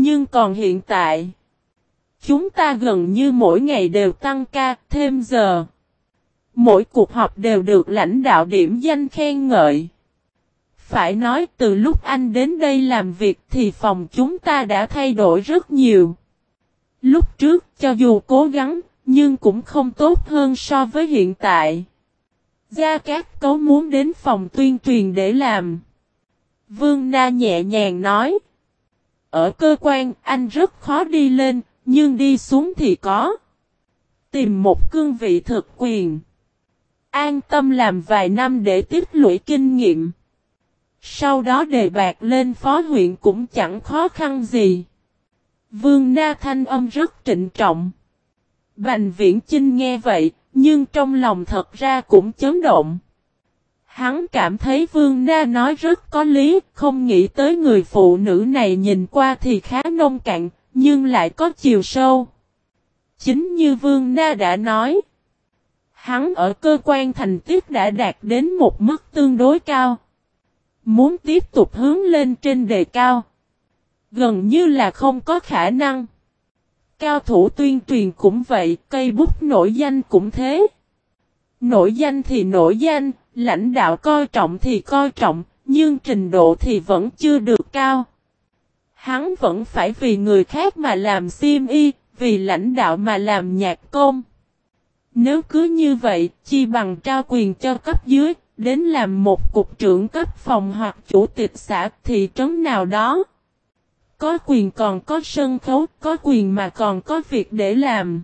Nhưng còn hiện tại, chúng ta gần như mỗi ngày đều tăng ca, thêm giờ. Mỗi cuộc họp đều được lãnh đạo điểm danh khen ngợi. Phải nói từ lúc anh đến đây làm việc thì phòng chúng ta đã thay đổi rất nhiều. Lúc trước cho dù cố gắng nhưng cũng không tốt hơn so với hiện tại. Gia Cát Cấu muốn đến phòng tuyên truyền để làm. Vương Na nhẹ nhàng nói. Ở cơ quan anh rất khó đi lên, nhưng đi xuống thì có. Tìm một cương vị thực quyền. An tâm làm vài năm để tích lũy kinh nghiệm. Sau đó đề bạc lên phó huyện cũng chẳng khó khăn gì. Vương Na thanh âm rất trịnh trọng. Bành viễn Chinh nghe vậy, nhưng trong lòng thật ra cũng chấn động. Hắn cảm thấy Vương Na nói rất có lý, không nghĩ tới người phụ nữ này nhìn qua thì khá nông cạn, nhưng lại có chiều sâu. Chính như Vương Na đã nói, hắn ở cơ quan thành tiết đã đạt đến một mức tương đối cao. Muốn tiếp tục hướng lên trên đề cao, gần như là không có khả năng. Cao thủ tuyên truyền cũng vậy, cây bút nổi danh cũng thế. Nổi danh thì nổi danh, lãnh đạo coi trọng thì coi trọng, nhưng trình độ thì vẫn chưa được cao. Hắn vẫn phải vì người khác mà làm sim y, vì lãnh đạo mà làm nhạc công. Nếu cứ như vậy, chi bằng trao quyền cho cấp dưới, đến làm một cục trưởng cấp phòng hoặc chủ tịch xã thị trấn nào đó. Có quyền còn có sân khấu, có quyền mà còn có việc để làm.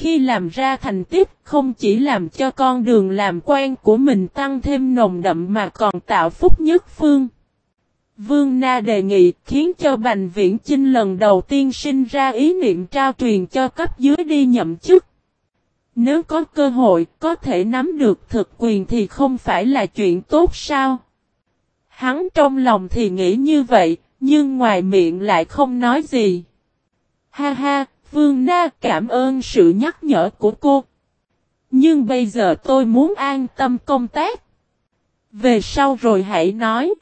Khi làm ra thành tích không chỉ làm cho con đường làm quan của mình tăng thêm nồng đậm mà còn tạo phúc nhất phương. Vương Na đề nghị khiến cho Bành Viễn Chinh lần đầu tiên sinh ra ý niệm trao truyền cho cấp dưới đi nhậm chức. Nếu có cơ hội có thể nắm được thực quyền thì không phải là chuyện tốt sao? Hắn trong lòng thì nghĩ như vậy, nhưng ngoài miệng lại không nói gì. Ha ha, Vương Na cảm ơn sự nhắc nhở của cô. Nhưng bây giờ tôi muốn an tâm công tác. Về sau rồi hãy nói.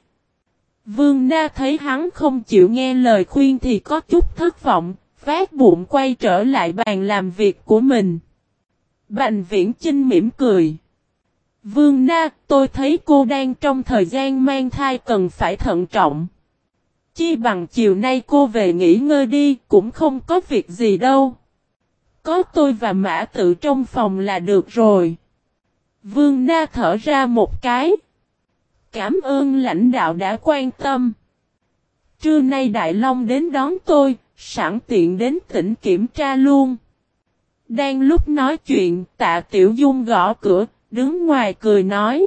Vương Na thấy hắn không chịu nghe lời khuyên thì có chút thất vọng, phát bụng quay trở lại bàn làm việc của mình. Bành viễn Trinh mỉm cười. Vương Na, tôi thấy cô đang trong thời gian mang thai cần phải thận trọng. Chi bằng chiều nay cô về nghỉ ngơi đi, cũng không có việc gì đâu. Có tôi và mã tự trong phòng là được rồi. Vương Na thở ra một cái. Cảm ơn lãnh đạo đã quan tâm. Trưa nay Đại Long đến đón tôi, sẵn tiện đến tỉnh kiểm tra luôn. Đang lúc nói chuyện, tạ Tiểu Dung gõ cửa, đứng ngoài cười nói.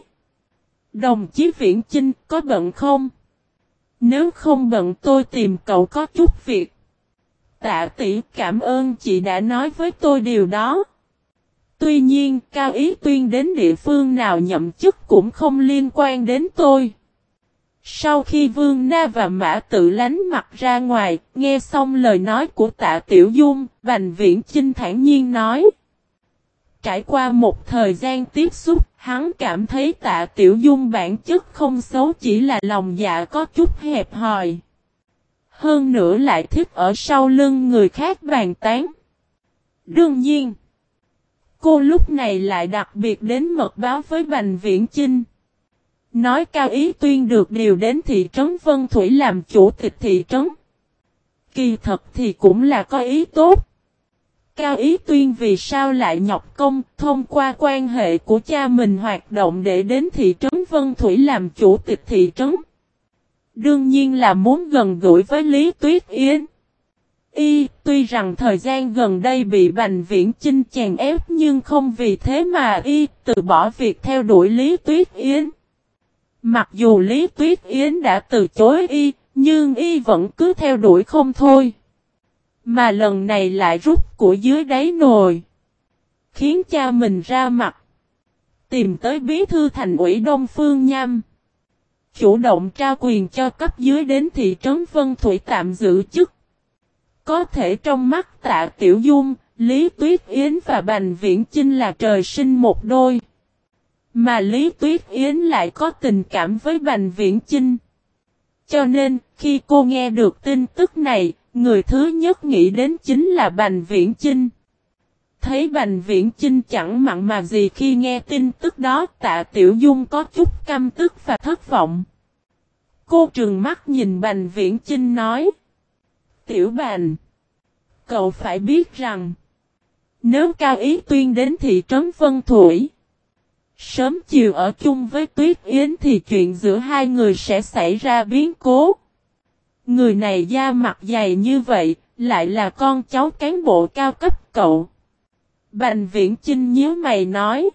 Đồng chí Viễn Chinh có bận không? Nếu không bận tôi tìm cậu có chút việc. Tạ tỷ cảm ơn chị đã nói với tôi điều đó. Tuy nhiên, Cao Ý Tuyên đến địa phương nào nhậm chức cũng không liên quan đến tôi. Sau khi Vương Na và Mã tự lánh mặt ra ngoài, nghe xong lời nói của tạ Tiểu Dung, Bành Viễn Chinh thản nhiên nói. Trải qua một thời gian tiếp xúc, hắn cảm thấy tạ Tiểu Dung bản chất không xấu chỉ là lòng dạ có chút hẹp hòi. Hơn nữa lại thích ở sau lưng người khác bàn tán. Đương nhiên, cô lúc này lại đặc biệt đến mật báo với Bành Viễn Chinh. Nói cao ý tuyên được điều đến thị trấn Vân Thủy làm chủ tịch thị trấn. Kỳ thật thì cũng là có ý tốt. Cao ý tuyên vì sao lại nhọc công thông qua quan hệ của cha mình hoạt động để đến thị trấn Vân Thủy làm chủ tịch thị trấn. Đương nhiên là muốn gần gũi với Lý Tuyết Yến. Y, tuy rằng thời gian gần đây bị Bành Viễn Chinh chèn ép nhưng không vì thế mà Y từ bỏ việc theo đuổi Lý Tuyết Yến. Mặc dù Lý Tuyết Yến đã từ chối Y, nhưng Y vẫn cứ theo đuổi không thôi. Mà lần này lại rút của dưới đáy nồi. Khiến cha mình ra mặt. Tìm tới bí thư thành ủy Đông Phương Nham. Chủ động trao quyền cho cấp dưới đến thị trấn Vân Thủy tạm giữ chức. Có thể trong mắt tạ Tiểu Dung, Lý Tuyết Yến và Bành Viễn Chinh là trời sinh một đôi. Mà Lý Tuyết Yến lại có tình cảm với Bành Viễn Chinh. Cho nên, khi cô nghe được tin tức này, người thứ nhất nghĩ đến chính là Bành Viễn Chinh. Thấy Bành Viễn Chinh chẳng mặn mà gì khi nghe tin tức đó, tạ Tiểu Dung có chút căm tức và thất vọng. Cô trừng mắt nhìn Bành Viễn Chinh nói. Tiểu Bành. Cậu phải biết rằng. Nếu Cao Ý Tuyên đến thị trấn Vân Thủy. Sớm chiều ở chung với Tuyết Yến thì chuyện giữa hai người sẽ xảy ra biến cố. Người này da mặt dày như vậy, lại là con cháu cán bộ cao cấp cậu. Bành viễn Trinh nhớ mày nói.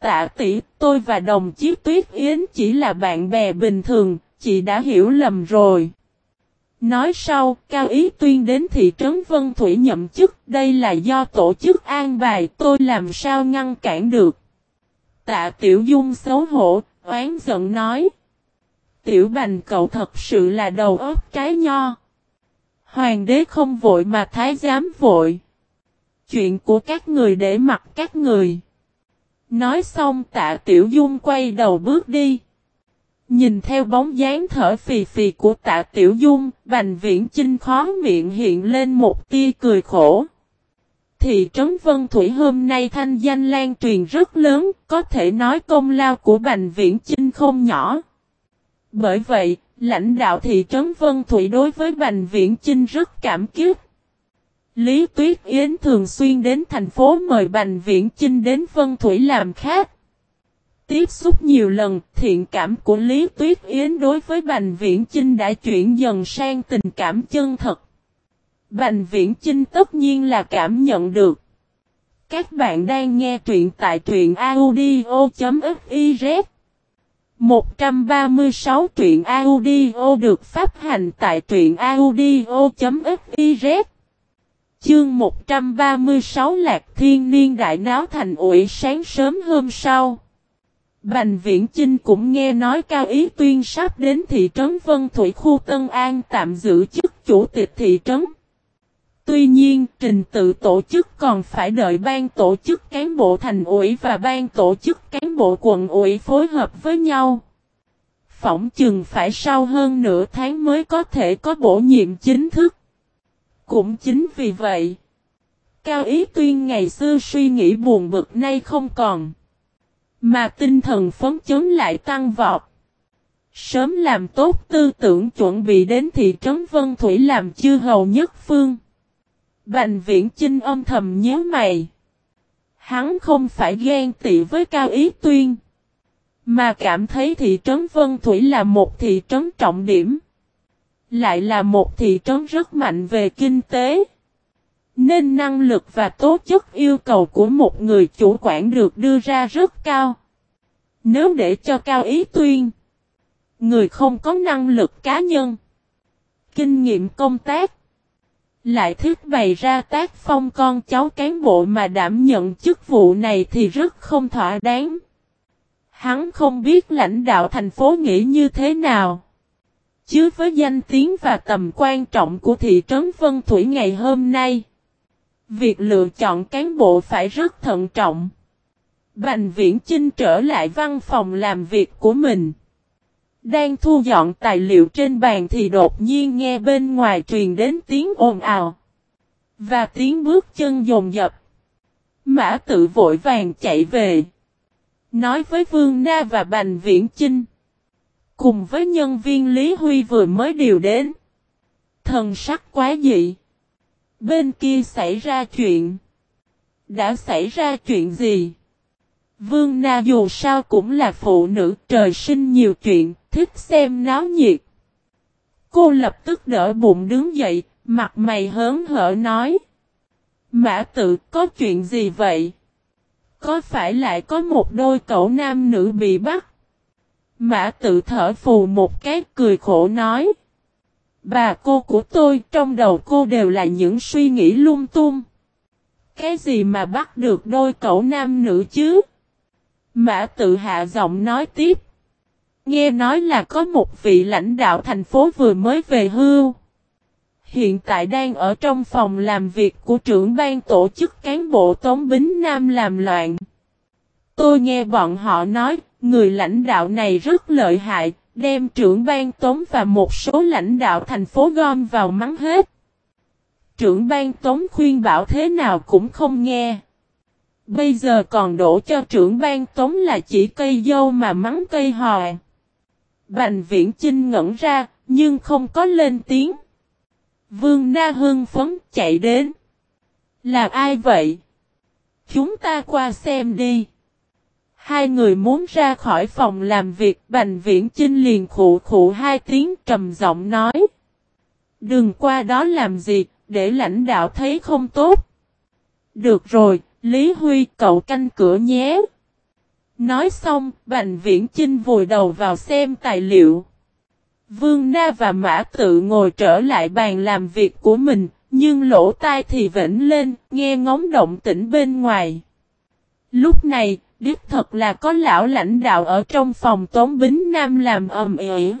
Tạ tỷ, tôi và đồng chí Tuyết Yến chỉ là bạn bè bình thường, chị đã hiểu lầm rồi. Nói sau, Cao Ý Tuyên đến thị trấn Vân Thủy nhậm chức, đây là do tổ chức an bài, tôi làm sao ngăn cản được. Tạ Tiểu Dung xấu hổ, oán giận nói. Tiểu Bành cậu thật sự là đầu óc trái nho. Hoàng đế không vội mà thái giám vội. Chuyện của các người để mặc các người. Nói xong tạ Tiểu Dung quay đầu bước đi. Nhìn theo bóng dáng thở phì phì của tạ Tiểu Dung, Bành Viễn Chinh khó miệng hiện lên một tia cười khổ. Thị trấn Vân Thủy hôm nay thanh danh lan truyền rất lớn, có thể nói công lao của Bành Viễn Chinh không nhỏ. Bởi vậy, lãnh đạo thị trấn Vân Thủy đối với Bành Viễn Chinh rất cảm kích. Lý Tuyết Yến thường xuyên đến thành phố mời Bành Viễn Chinh đến Vân Thủy làm khách. Tiếp xúc nhiều lần, thiện cảm của Lý Tuyết Yến đối với Bành Viễn Chinh đã chuyển dần sang tình cảm chân thật. Bành Viễn Chinh tất nhiên là cảm nhận được. Các bạn đang nghe truyện tại truyện audio.fif 136 truyện audio được phát hành tại truyện audio.fiz Chương 136 Lạc Thiên Niên Đại Náo Thành ủi sáng sớm hôm sau. Bành Viễn Chinh cũng nghe nói Cao Ý Tuyên sắp đến thị trấn Vân Thủy khu Tân An tạm giữ chức chủ tịch thị trấn. Tuy nhiên, trình tự tổ chức còn phải đợi ban tổ chức cán bộ thành ủy và ban tổ chức cán bộ quận ủy phối hợp với nhau. Phỏng chừng phải sau hơn nửa tháng mới có thể có bổ nhiệm chính thức. Cũng chính vì vậy, Cao Ý Tuyên ngày xưa suy nghĩ buồn bực nay không còn. Mà tinh thần phấn chấn lại tăng vọt. Sớm làm tốt tư tưởng chuẩn bị đến thị trấn Vân Thủy làm chư hầu nhất phương. Bành viễn Trinh âm thầm nhớ mày. Hắn không phải ghen tị với Cao Ý Tuyên. Mà cảm thấy thị trấn Vân Thủy là một thị trấn trọng điểm. Lại là một thị trấn rất mạnh về kinh tế. Nên năng lực và tố chất yêu cầu của một người chủ quản được đưa ra rất cao. Nếu để cho cao ý tuyên, người không có năng lực cá nhân, kinh nghiệm công tác, lại thích bày ra tác phong con cháu cán bộ mà đảm nhận chức vụ này thì rất không thỏa đáng. Hắn không biết lãnh đạo thành phố nghĩ như thế nào. Chứ với danh tiếng và tầm quan trọng của thị trấn Vân Thủy ngày hôm nay, việc lựa chọn cán bộ phải rất thận trọng. Bành Viễn Chinh trở lại văn phòng làm việc của mình. Đang thu dọn tài liệu trên bàn thì đột nhiên nghe bên ngoài truyền đến tiếng ồn ào. Và tiếng bước chân dồn dập. Mã tự vội vàng chạy về. Nói với Vương Na và Bành Viễn Chinh. Cùng với nhân viên Lý Huy vừa mới điều đến. Thần sắc quá dị. Bên kia xảy ra chuyện. Đã xảy ra chuyện gì? Vương Na dù sao cũng là phụ nữ trời sinh nhiều chuyện, thích xem náo nhiệt. Cô lập tức đỡ bụng đứng dậy, mặt mày hớn hở nói. Mã tự có chuyện gì vậy? Có phải lại có một đôi cậu nam nữ bị bắt? Mã tự thở phù một cái cười khổ nói. Bà cô của tôi trong đầu cô đều là những suy nghĩ lung tung. Cái gì mà bắt được đôi cậu nam nữ chứ? Mã tự hạ giọng nói tiếp. Nghe nói là có một vị lãnh đạo thành phố vừa mới về hưu. Hiện tại đang ở trong phòng làm việc của trưởng ban tổ chức cán bộ Tống Bính Nam làm loạn. Tôi nghe bọn họ nói, người lãnh đạo này rất lợi hại, đem trưởng ban Tống và một số lãnh đạo thành phố gom vào mắng hết. trưởng ban tống khuyên bảo thế nào cũng không nghe. Bây giờ còn đổ cho trưởng ban tống là chỉ cây dâu mà mắng cây hòi. Bành viễn trinh ngẩn ra, nhưng không có lên tiếng. Vương Na hưng phấn chạy đến. Là ai vậy? Chúng ta qua xem đi. Hai người muốn ra khỏi phòng làm việc, Bành Viễn Chinh liền khụ khụ hai tiếng trầm giọng nói. Đừng qua đó làm gì, để lãnh đạo thấy không tốt. Được rồi, Lý Huy cậu canh cửa nhé. Nói xong, Bành Viễn Chinh vùi đầu vào xem tài liệu. Vương Na và Mã tự ngồi trở lại bàn làm việc của mình, nhưng lỗ tai thì vĩnh lên, nghe ngóng động tĩnh bên ngoài. Lúc này, đích thật là có lão lãnh đạo ở trong phòng Tống Bính Nam làm ầm ĩ.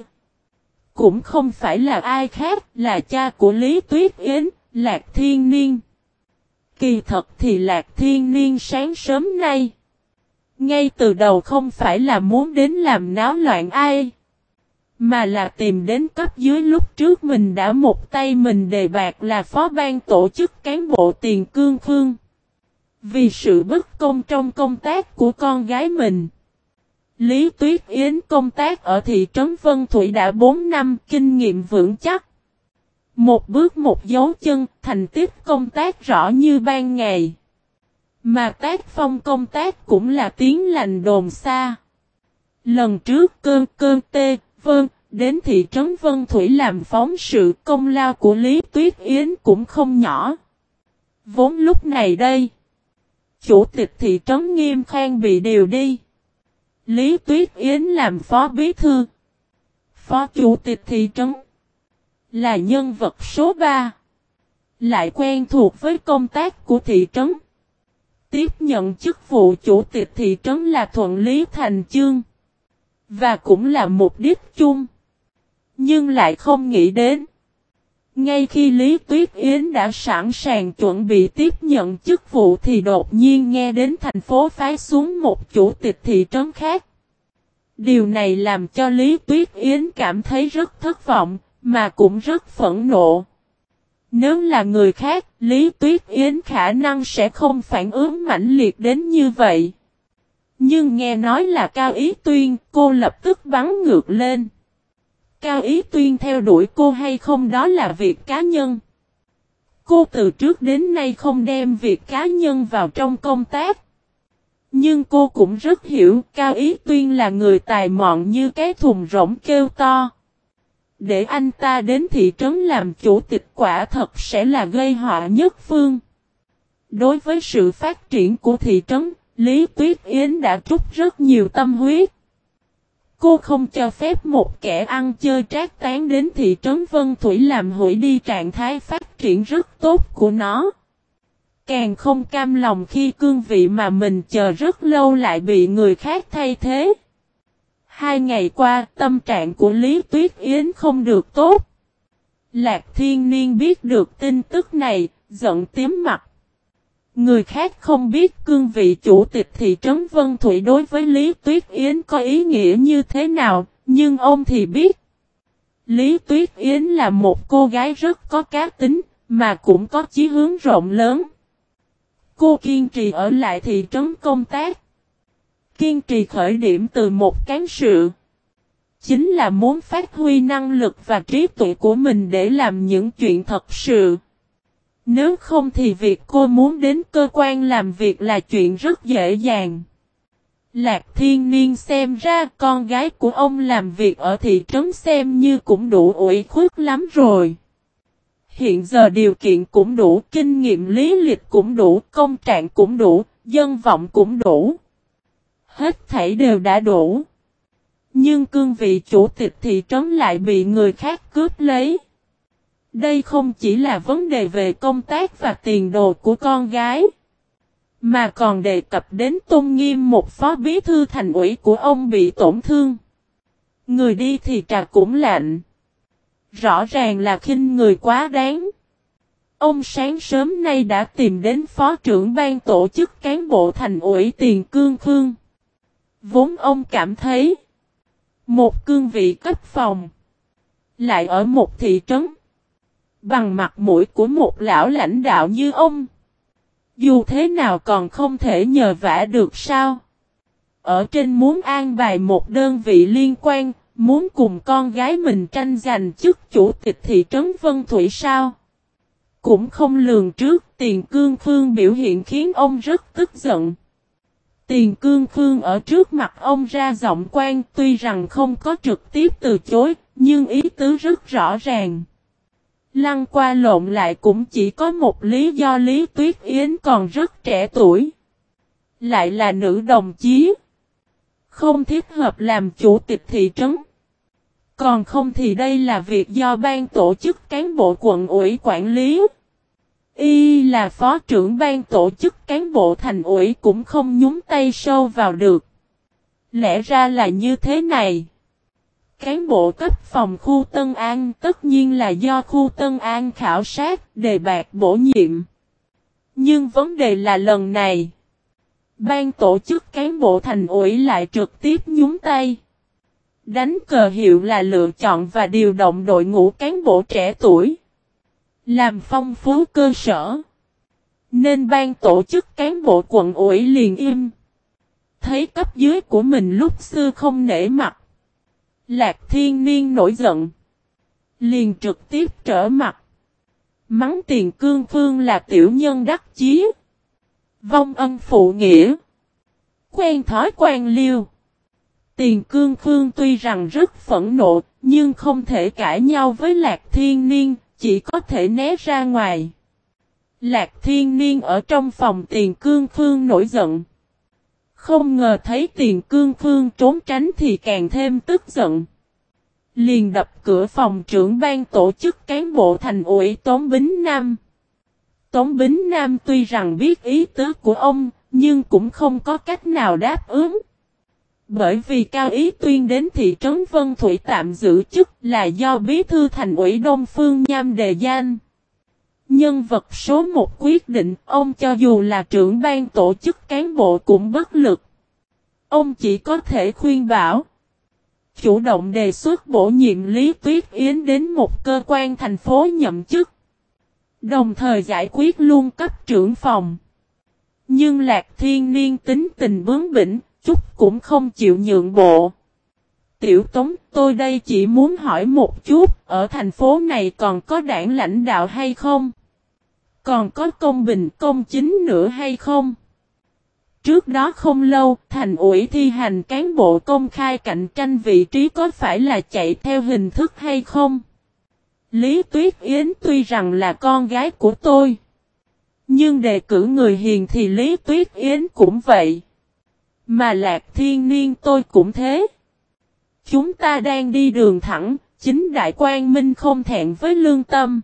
Cũng không phải là ai khác, là cha của Lý Tuyết Yến, Lạc Thiên Niên. Kỳ thật thì Lạc Thiên Niên sáng sớm nay. Ngay từ đầu không phải là muốn đến làm náo loạn ai. Mà là tìm đến cấp dưới lúc trước mình đã một tay mình đề bạc là phó ban tổ chức cán bộ tiền cương phương. Vì sự bất công trong công tác của con gái mình. Lý Tuyết Yến công tác ở thị trấn Vân Thủy đã 4 năm kinh nghiệm vững chắc. Một bước một dấu chân, thành tích công tác rõ như ban ngày. Mà tác phong công tác cũng là tiếng lành đồn xa. Lần trước cơn cơn tê, vâng, đến thị trấn Vân Thủy làm phóng sự công lao của Lý Tuyết Yến cũng không nhỏ. Vốn lúc này đây, chủ tịch thị trấn Nghiêm Khang bị điều đi. Lý Tuyết Yến làm phó bí thư. Phó chủ tịch thị trấn. Là nhân vật số 3. Lại quen thuộc với công tác của thị trấn. Tiếp nhận chức vụ chủ tịch thị trấn là Thuận Lý Thành Chương. Và cũng là mục đích chung. Nhưng lại không nghĩ đến. Ngay khi Lý Tuyết Yến đã sẵn sàng chuẩn bị tiếp nhận chức vụ thì đột nhiên nghe đến thành phố phái xuống một chủ tịch thị trấn khác. Điều này làm cho Lý Tuyết Yến cảm thấy rất thất vọng, mà cũng rất phẫn nộ. Nếu là người khác, Lý Tuyết Yến khả năng sẽ không phản ứng mãnh liệt đến như vậy. Nhưng nghe nói là Cao Ý Tuyên, cô lập tức bắn ngược lên. Cao Ý Tuyên theo đuổi cô hay không đó là việc cá nhân. Cô từ trước đến nay không đem việc cá nhân vào trong công tác. Nhưng cô cũng rất hiểu Cao Ý Tuyên là người tài mọn như cái thùng rỗng kêu to. Để anh ta đến thị trấn làm chủ tịch quả thật sẽ là gây họa nhất phương. Đối với sự phát triển của thị trấn, Lý Tuyết Yến đã trút rất nhiều tâm huyết. Cô không cho phép một kẻ ăn chơi trác tán đến thị trấn Vân Thủy làm hủy đi trạng thái phát triển rất tốt của nó. Càng không cam lòng khi cương vị mà mình chờ rất lâu lại bị người khác thay thế. Hai ngày qua, tâm trạng của Lý Tuyết Yến không được tốt. Lạc Thiên Niên biết được tin tức này, giận tím mặt. Người khác không biết cương vị chủ tịch thị trấn Vân Thủy đối với Lý Tuyết Yến có ý nghĩa như thế nào, nhưng ông thì biết. Lý Tuyết Yến là một cô gái rất có cá tính, mà cũng có chí hướng rộng lớn. Cô kiên trì ở lại thị trấn công tác. Kiên trì khởi điểm từ một cán sự. Chính là muốn phát huy năng lực và trí tuệ của mình để làm những chuyện thật sự. Nếu không thì việc cô muốn đến cơ quan làm việc là chuyện rất dễ dàng. Lạc thiên niên xem ra con gái của ông làm việc ở thị trấn xem như cũng đủ ủy khuất lắm rồi. Hiện giờ điều kiện cũng đủ, kinh nghiệm lý lịch cũng đủ, công trạng cũng đủ, dân vọng cũng đủ. Hết thảy đều đã đủ. Nhưng cương vị chủ tịch thị trấn lại bị người khác cướp lấy. Đây không chỉ là vấn đề về công tác và tiền đồ của con gái. Mà còn đề cập đến tôn nghiêm một phó bí thư thành ủy của ông bị tổn thương. Người đi thì trà cũng lạnh. Rõ ràng là khinh người quá đáng. Ông sáng sớm nay đã tìm đến phó trưởng ban tổ chức cán bộ thành ủy tiền cương khương. Vốn ông cảm thấy một cương vị cấp phòng lại ở một thị trấn Bằng mặt mũi của một lão lãnh đạo như ông. Dù thế nào còn không thể nhờ vả được sao? Ở trên muốn an bài một đơn vị liên quan, muốn cùng con gái mình tranh giành chức chủ tịch thị trấn Vân Thủy sao? Cũng không lường trước tiền cương phương biểu hiện khiến ông rất tức giận. Tiền cương phương ở trước mặt ông ra giọng quan tuy rằng không có trực tiếp từ chối, nhưng ý tứ rất rõ ràng. Lăng qua lộn lại cũng chỉ có một lý do Lý Tuyết Yến còn rất trẻ tuổi. Lại là nữ đồng chí. Không thích hợp làm chủ tịch thị trấn. Còn không thì đây là việc do ban tổ chức cán bộ quận ủy quản lý. Y là phó trưởng ban tổ chức, cán bộ thành ủy cũng không nhúng tay sâu vào được. Lẽ ra là như thế này. Cán bộ cấp phòng khu Tân An tất nhiên là do khu Tân An khảo sát, đề bạc bổ nhiệm. Nhưng vấn đề là lần này. Ban tổ chức cán bộ thành ủy lại trực tiếp nhúng tay. Đánh cờ hiệu là lựa chọn và điều động đội ngũ cán bộ trẻ tuổi. Làm phong phú cơ sở. Nên ban tổ chức cán bộ quận ủy liền im. Thấy cấp dưới của mình lúc xưa không nể mặt. Lạc thiên niên nổi giận. Liền trực tiếp trở mặt. Mắng tiền cương phương là tiểu nhân đắc chí. Vong ân phụ nghĩa. Quen thói quen liêu. Tiền cương phương tuy rằng rất phẫn nộ, nhưng không thể cãi nhau với Lạc Thiên Niên, chỉ có thể né ra ngoài. Lạc Thiên Niên ở trong phòng tiền cương phương nổi giận. Không ngờ thấy tiền cương phương trốn tránh thì càng thêm tức giận. Liền đập cửa phòng trưởng ban tổ chức cán bộ thành ủy Tống Bính Nam. Tống Bính Nam tuy rằng biết ý tứ của ông, nhưng cũng không có cách nào đáp ứng. Bởi vì Cao Ý Tuyên đến thị trấn Vân Thủy tạm giữ chức là do bí thư thành ủy Đông Phương Nham đề danh. Nhân vật số một quyết định ông cho dù là trưởng ban tổ chức cán bộ cũng bất lực. Ông chỉ có thể khuyên bảo. Chủ động đề xuất bổ nhiệm Lý Tuyết Yến đến một cơ quan thành phố nhậm chức. Đồng thời giải quyết luôn cấp trưởng phòng. Nhưng Lạc Thiên Niên tính tình bướng bỉnh, chút cũng không chịu nhượng bộ. Tiểu Tống, tôi đây chỉ muốn hỏi một chút, ở thành phố này còn có đảng lãnh đạo hay không? Còn có công bình công chính nữa hay không? Trước đó không lâu, thành ủy thi hành cán bộ công khai cạnh tranh vị trí có phải là chạy theo hình thức hay không? Lý Tuyết Yến tuy rằng là con gái của tôi. Nhưng đề cử người hiền thì Lý Tuyết Yến cũng vậy. Mà Lạc Thiên Niên tôi cũng thế. Chúng ta đang đi đường thẳng, chính đại quan minh không thẹn với lương tâm.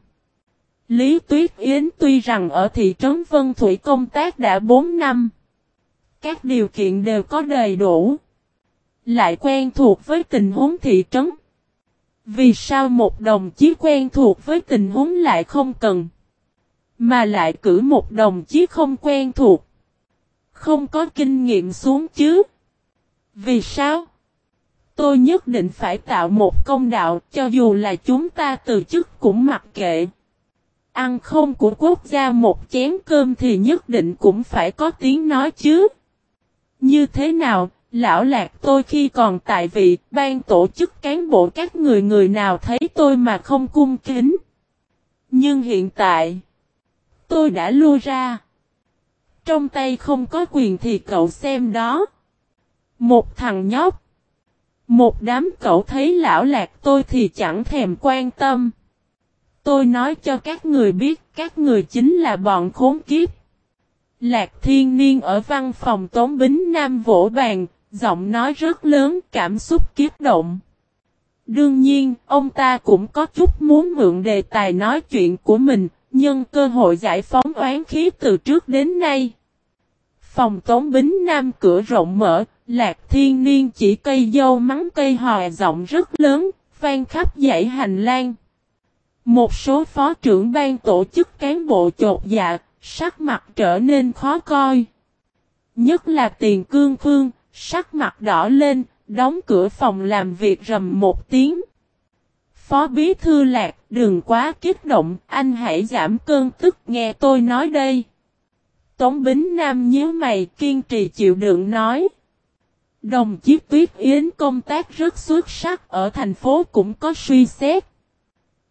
Lý Tuyết Yến tuy rằng ở thị trấn Vân Thủy công tác đã 4 năm. Các điều kiện đều có đầy đủ. Lại quen thuộc với tình huống thị trấn. Vì sao một đồng chí quen thuộc với tình huống lại không cần? Mà lại cử một đồng chí không quen thuộc. Không có kinh nghiệm xuống chứ. Vì sao? Tôi nhất định phải tạo một công đạo cho dù là chúng ta từ chức cũng mặc kệ. Ăn không của quốc gia một chén cơm thì nhất định cũng phải có tiếng nói chứ. Như thế nào, lão lạc tôi khi còn tại vị, ban tổ chức cán bộ các người người nào thấy tôi mà không cung kính. Nhưng hiện tại, tôi đã lui ra. Trong tay không có quyền thì cậu xem đó. Một thằng nhóc. Một đám cậu thấy lão lạc tôi thì chẳng thèm quan tâm. Tôi nói cho các người biết các người chính là bọn khốn kiếp. Lạc thiên niên ở văn phòng Tống Bính Nam vỗ bàn, giọng nói rất lớn cảm xúc kiếp động. Đương nhiên, ông ta cũng có chút muốn mượn đề tài nói chuyện của mình, nhân cơ hội giải phóng oán khí từ trước đến nay. Phòng Tống Bính Nam cửa rộng mở, Lạc Thiên Niên chỉ cây dâu mắng cây hòe giọng rất lớn, vang khắp dãy hành lang. Một số phó trưởng ban tổ chức cán bộ chột dạ, sắc mặt trở nên khó coi. Nhất là tiền cương phương, sắc mặt đỏ lên, đóng cửa phòng làm việc rầm một tiếng. Phó Bí Thư Lạc, đừng quá kích động, anh hãy giảm cơn tức nghe tôi nói đây. Tống Bính Nam nhớ mày kiên trì chịu đựng nói. Đồng chí Tuyết Yến công tác rất xuất sắc ở thành phố cũng có suy xét.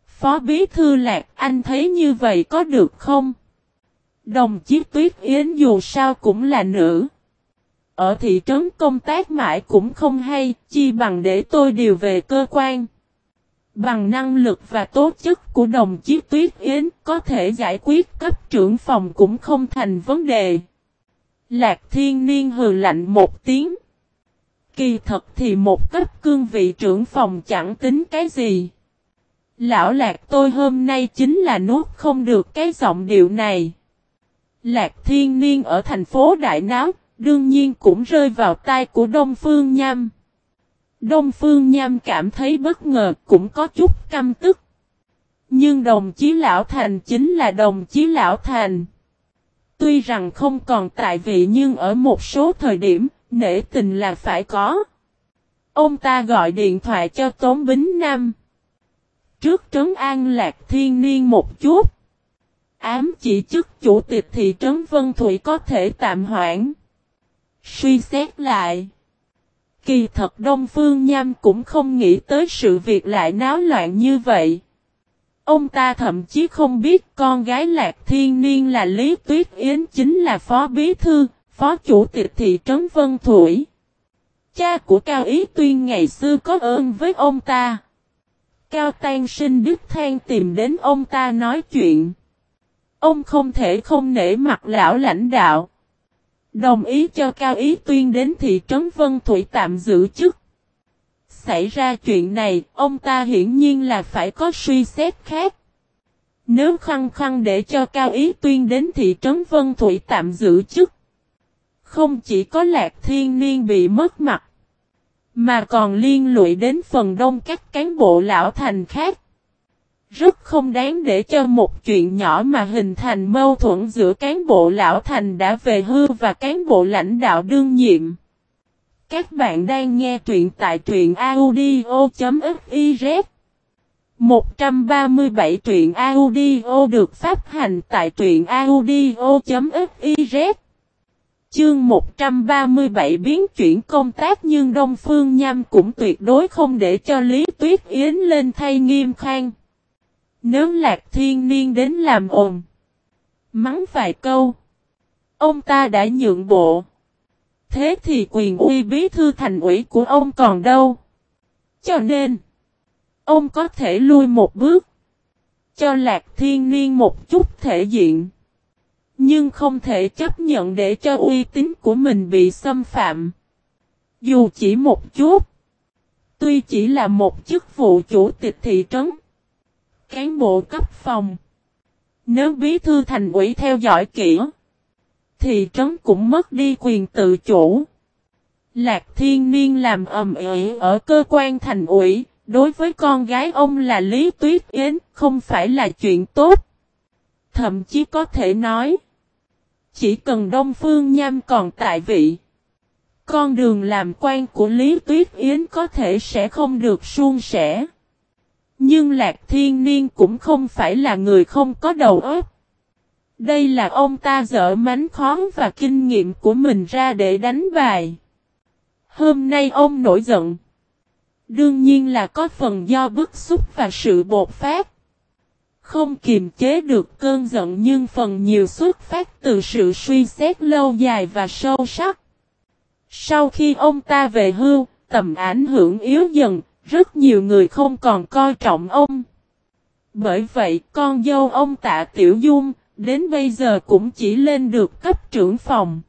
Phó Bí Thư Lạc anh thấy như vậy có được không? Đồng chí Tuyết Yến dù sao cũng là nữ. Ở thị trấn công tác mãi cũng không hay, chi bằng để tôi điều về cơ quan. Bằng năng lực và tố chất của đồng chí Tuyết Yến có thể giải quyết cấp trưởng phòng cũng không thành vấn đề. Lạc thiên niên hừ lạnh một tiếng. Kỳ thật thì một cấp cương vị trưởng phòng chẳng tính cái gì. Lão lạc tôi hôm nay chính là nuốt không được cái giọng điệu này. Lạc thiên niên ở thành phố Đại Náo, đương nhiên cũng rơi vào tay của Đông Phương Nham. Đông Phương Nham cảm thấy bất ngờ cũng có chút căm tức. Nhưng đồng chí Lão Thành chính là đồng chí Lão Thành. Tuy rằng không còn tại vị nhưng ở một số thời điểm, nể tình là phải có. Ông ta gọi điện thoại cho Tống Bính Nam. Trước trấn an lạc thiên niên một chút. Ám chỉ chức chủ tịch thị trấn Vân Thủy có thể tạm hoãn. Suy xét lại. Kỳ thật Đông Phương Nham cũng không nghĩ tới sự việc lại náo loạn như vậy. Ông ta thậm chí không biết con gái Lạc Thiên Niên là Lý Tuyết Yến chính là phó bí thư, phó chủ tịch thị trấn Vân Thủy. Cha của Cao Ý Tuyên ngày xưa có ơn với ông ta. Cao Tan sinh Đức Thang tìm đến ông ta nói chuyện. Ông không thể không nể mặt lão lãnh đạo. Đồng ý cho Cao Ý Tuyên đến thị trấn Vân Thủy tạm giữ chức. Xảy ra chuyện này, ông ta hiển nhiên là phải có suy xét khác. Nếu khăng khăng để cho Cao Ý Tuyên đến thị trấn Vân Thủy tạm giữ chức. Không chỉ có Lạc Thiên Niên bị mất mặt. Mà còn liên lụy đến phần đông các cán bộ lão thành khác. Rất không đáng để cho một chuyện nhỏ mà hình thành mâu thuẫn giữa cán bộ lão thành đã về hưu và cán bộ lãnh đạo đương nhiệm. Các bạn đang nghe truyện tại truyện audio.fiz 137 truyện audio được phát hành tại truyện audio.fiz Chương 137 biến chuyển công tác nhưng Đông Phương Nham cũng tuyệt đối không để cho Lý Tuyết Yến lên thay nghiêm khang. Nếu Lạc Thiên Niên đến làm ồn, mắng vài câu, ông ta đã nhượng bộ. Thế thì quyền uy bí thư thành ủy của ông còn đâu? Cho nên, ông có thể lui một bước, cho Lạc Thiên Niên một chút thể diện. Nhưng không thể chấp nhận để cho uy tín của mình bị xâm phạm. Dù chỉ một chút. Tuy chỉ là một chức vụ chủ tịch thị trấn. Cán bộ cấp phòng. Nếu bí thư thành ủy theo dõi kỹ. thì trấn cũng mất đi quyền tự chủ. Lạc thiên niên làm ầm ĩ ở cơ quan thành ủy. Đối với con gái ông là Lý Tuyết Yến, không phải là chuyện tốt. Thậm chí có thể nói. Chỉ cần Đông Phương Nham còn tại vị. Con đường làm quan của Lý Tuyết Yến có thể sẽ không được suôn sẻ. Nhưng Lạc Thiên Niên cũng không phải là người không có đầu óc. Đây là ông ta dở mánh khó và kinh nghiệm của mình ra để đánh bài. Hôm nay ông nổi giận. Đương nhiên là có phần do bức xúc và sự bột phát. Không kiềm chế được cơn giận nhưng phần nhiều xuất phát từ sự suy xét lâu dài và sâu sắc. Sau khi ông ta về hưu, tầm ảnh hưởng yếu dần, rất nhiều người không còn coi trọng ông. Bởi vậy, con dâu ông tạ Tiểu Dung, đến bây giờ cũng chỉ lên được cấp trưởng phòng.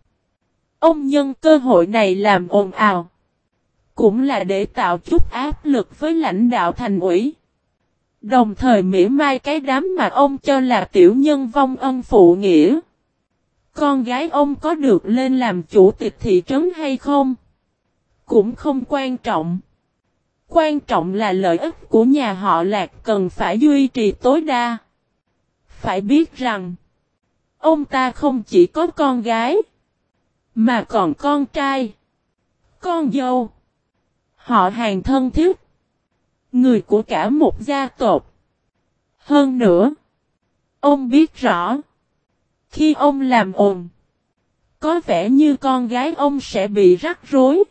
Ông nhân cơ hội này làm ồn ào. Cũng là để tạo chút áp lực với lãnh đạo thành ủy. Đồng thời mỉa mai cái đám mà ông cho là tiểu nhân vong ân phụ nghĩa. Con gái ông có được lên làm chủ tịch thị trấn hay không? Cũng không quan trọng. Quan trọng là lợi ích của nhà họ Lạc cần phải duy trì tối đa. Phải biết rằng, ông ta không chỉ có con gái, mà còn con trai, con dâu, họ hàng thân thiết. Người của cả một gia tộc. Hơn nữa, ông biết rõ, khi ông làm ồn, có vẻ như con gái ông sẽ bị rắc rối.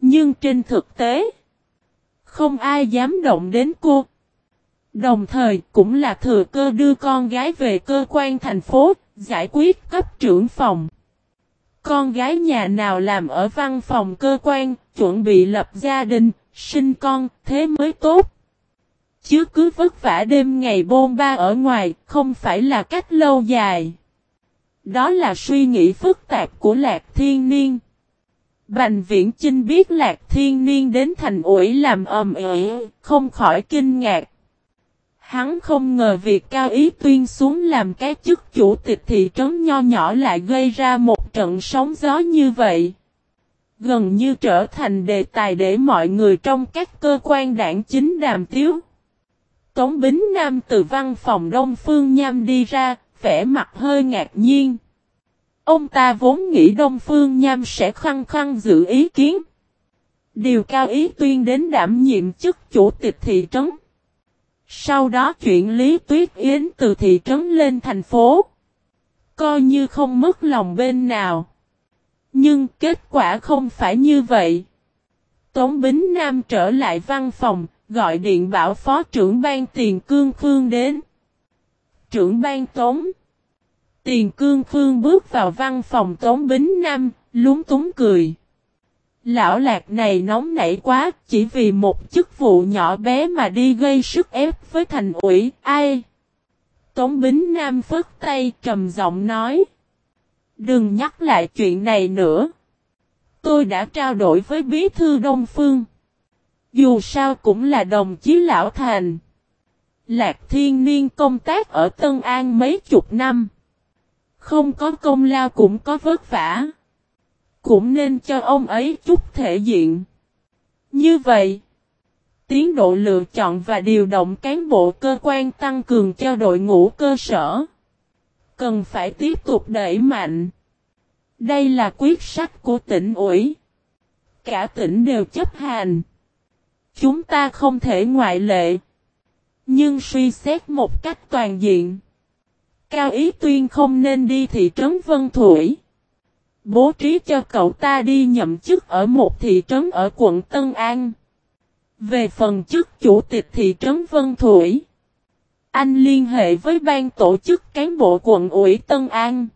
Nhưng trên thực tế, không ai dám động đến cô. Đồng thời cũng là thừa cơ đưa con gái về cơ quan thành phố, giải quyết cấp trưởng phòng. Con gái nhà nào làm ở văn phòng cơ quan, chuẩn bị lập gia đình, sinh con, thế mới tốt. Chứ cứ vất vả đêm ngày bôn ba ở ngoài, không phải là cách lâu dài. Đó là suy nghĩ phức tạp của Lạc Thiên Niên. Bành Viễn Chinh biết Lạc Thiên Niên đến thành ủi làm ầm ĩ, không khỏi kinh ngạc. Hắn không ngờ việc Cao Ý Tuyên xuống làm cái chức chủ tịch thị trấn nho nhỏ lại gây ra một trận sóng gió như vậy. Gần như trở thành đề tài để mọi người trong các cơ quan đảng chính đàm tiếu. Tống Bính Nam từ văn phòng Đông Phương Nham đi ra, vẻ mặt hơi ngạc nhiên. Ông ta vốn nghĩ Đông Phương Nham sẽ khăng khăng giữ ý kiến. Điều cao ý tuyên đến đảm nhiệm chức chủ tịch thị trấn. Sau đó chuyển Lý Tuyết Yến từ thị trấn lên thành phố. Coi như không mất lòng bên nào. Nhưng kết quả không phải như vậy. Tống Bính Nam trở lại văn phòng, gọi điện bảo phó trưởng ban tiền cương phương đến. Trưởng ban Tống. Tiền cương phương bước vào văn phòng Tống Bính Nam, lúng túng cười. Lão lạc này nóng nảy quá, chỉ vì một chức vụ nhỏ bé mà đi gây sức ép với thành ủy, ai? Tống Bính Nam phất tay trầm giọng nói. Đừng nhắc lại chuyện này nữa. Tôi đã trao đổi với bí thư Đông Phương. Dù sao cũng là đồng chí Lão Thành. Lạc Thiên Niên công tác ở Tân An mấy chục năm. Không có công lao cũng có vất vả. Cũng nên cho ông ấy chút thể diện. Như vậy, tiến độ lựa chọn và điều động cán bộ cơ quan tăng cường cho đội ngũ cơ sở. Cần phải tiếp tục đẩy mạnh. Đây là quyết sách của tỉnh ủy. Cả tỉnh đều chấp hành. Chúng ta không thể ngoại lệ. Nhưng suy xét một cách toàn diện. Cao Ý Tuyên không nên đi thị trấn Vân Thủy. Bố trí cho cậu ta đi nhậm chức ở một thị trấn ở quận Tân An. Về phần chức chủ tịch thị trấn Vân Thủy. Anh liên hệ với ban tổ chức cán bộ quận ủy Tân An.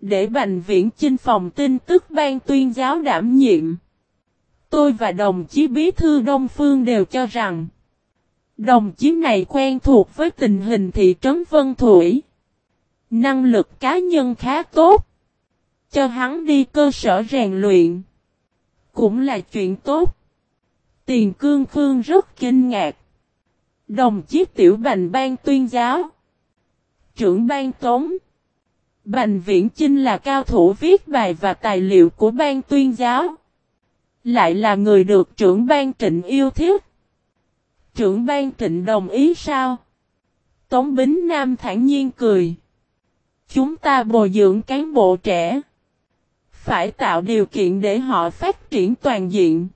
Để Bành Viễn Chinh phòng tin tức ban tuyên giáo đảm nhiệm. Tôi và đồng chí Bí Thư Đông Phương đều cho rằng. Đồng chí này quen thuộc với tình hình thị trấn Vân Thủy. Năng lực cá nhân khá tốt. Cho hắn đi cơ sở rèn luyện. Cũng là chuyện tốt. Tiền cương phương rất kinh ngạc. Đồng chí tiểu bành ban tuyên giáo. Trưởng ban tống. Bành viễn chinh là cao thủ viết bài và tài liệu của ban tuyên giáo. Lại là người được trưởng ban trịnh yêu thích. Trưởng ban trịnh đồng ý sao? Tống Bính Nam thản nhiên cười. Chúng ta bồi dưỡng cán bộ trẻ. Phải tạo điều kiện để họ phát triển toàn diện.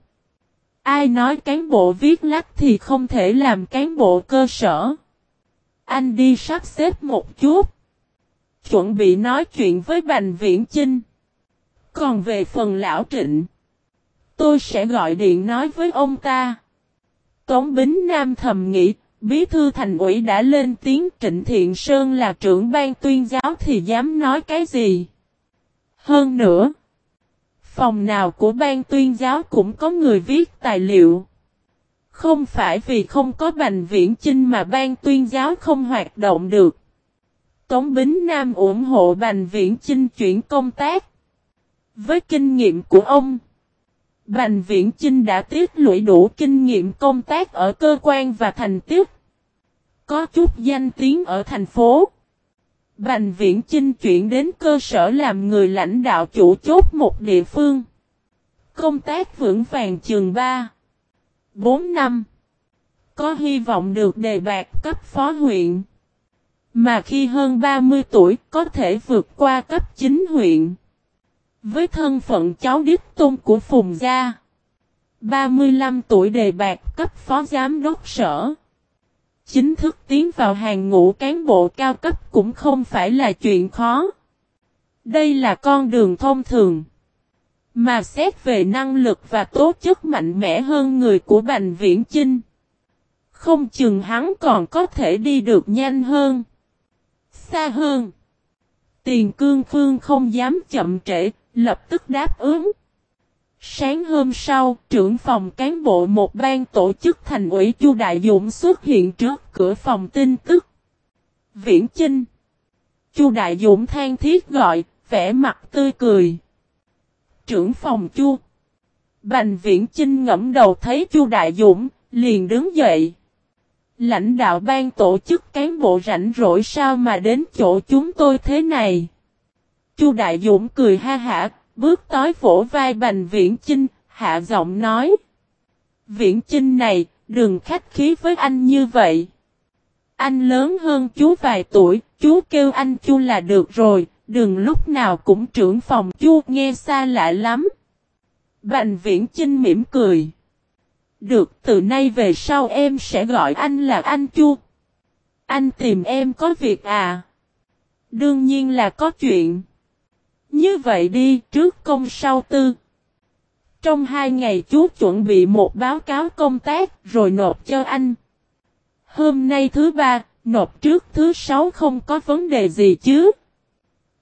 Ai nói cán bộ viết lách thì không thể làm cán bộ cơ sở. Anh đi sắp xếp một chút. Chuẩn bị nói chuyện với Bành Viễn Chinh. Còn về phần lão trịnh. Tôi sẽ gọi điện nói với ông ta. Tống Bính Nam thầm nghĩ Bí thư thành ủy đã lên tiếng Trịnh Thiện Sơn là trưởng ban tuyên giáo thì dám nói cái gì? Hơn nữa, phòng nào của ban tuyên giáo cũng có người viết tài liệu. Không phải vì không có bành viễn chinh mà ban tuyên giáo không hoạt động được. Tống Bính Nam ủng hộ bành viễn chinh chuyển công tác. Với kinh nghiệm của ông, Bành Viễn Chinh đã tiết lũy đủ kinh nghiệm công tác ở cơ quan và thành tiếp. Có chút danh tiếng ở thành phố. Bành Viễn Chinh chuyển đến cơ sở làm người lãnh đạo chủ chốt một địa phương. Công tác vững vàng trường 3. 4 năm. Có hy vọng được đề bạc cấp phó huyện. Mà khi hơn 30 tuổi có thể vượt qua cấp chính huyện. Với thân phận cháu đích tôn của Phùng Gia. 35 tuổi đề bạc cấp phó giám đốc sở. Chính thức tiến vào hàng ngũ cán bộ cao cấp cũng không phải là chuyện khó. Đây là con đường thông thường. Mà xét về năng lực và tố chất mạnh mẽ hơn người của Bành Viễn Chinh. Không chừng hắn còn có thể đi được nhanh hơn. Xa hơn. Tiền cương phương không dám chậm trễ, lập tức đáp ứng. Sáng hôm sau, trưởng phòng cán bộ một ban tổ chức thành ủy Chu Đại Dũng xuất hiện trước cửa phòng tin tức. Viễn Chinh. Chu Đại Dũng than thiết gọi, vẻ mặt tươi cười. Trưởng phòng Chu. Bành Viễn Chinh ngẫm đầu thấy Chu Đại Dũng, liền đứng dậy. Lãnh đạo ban tổ chức cán bộ rảnh rỗi sao mà đến chỗ chúng tôi thế này? Chu Đại Dũng cười ha hả, bước tới vỗ vai Bành Viễn Chinh, hạ giọng nói. Viễn Chinh này, đừng khách khí với anh như vậy. Anh lớn hơn chú vài tuổi, chú kêu anh chu là được rồi, đừng lúc nào cũng trưởng phòng chu nghe xa lạ lắm. Bành Viễn Chinh mỉm cười. Được từ nay về sau em sẽ gọi anh là anh chu. Anh tìm em có việc à? Đương nhiên là có chuyện. Như vậy đi, trước công sau tư. Trong hai ngày chú chuẩn bị một báo cáo công tác rồi nộp cho anh. Hôm nay thứ ba, nộp trước thứ sáu không có vấn đề gì chứ.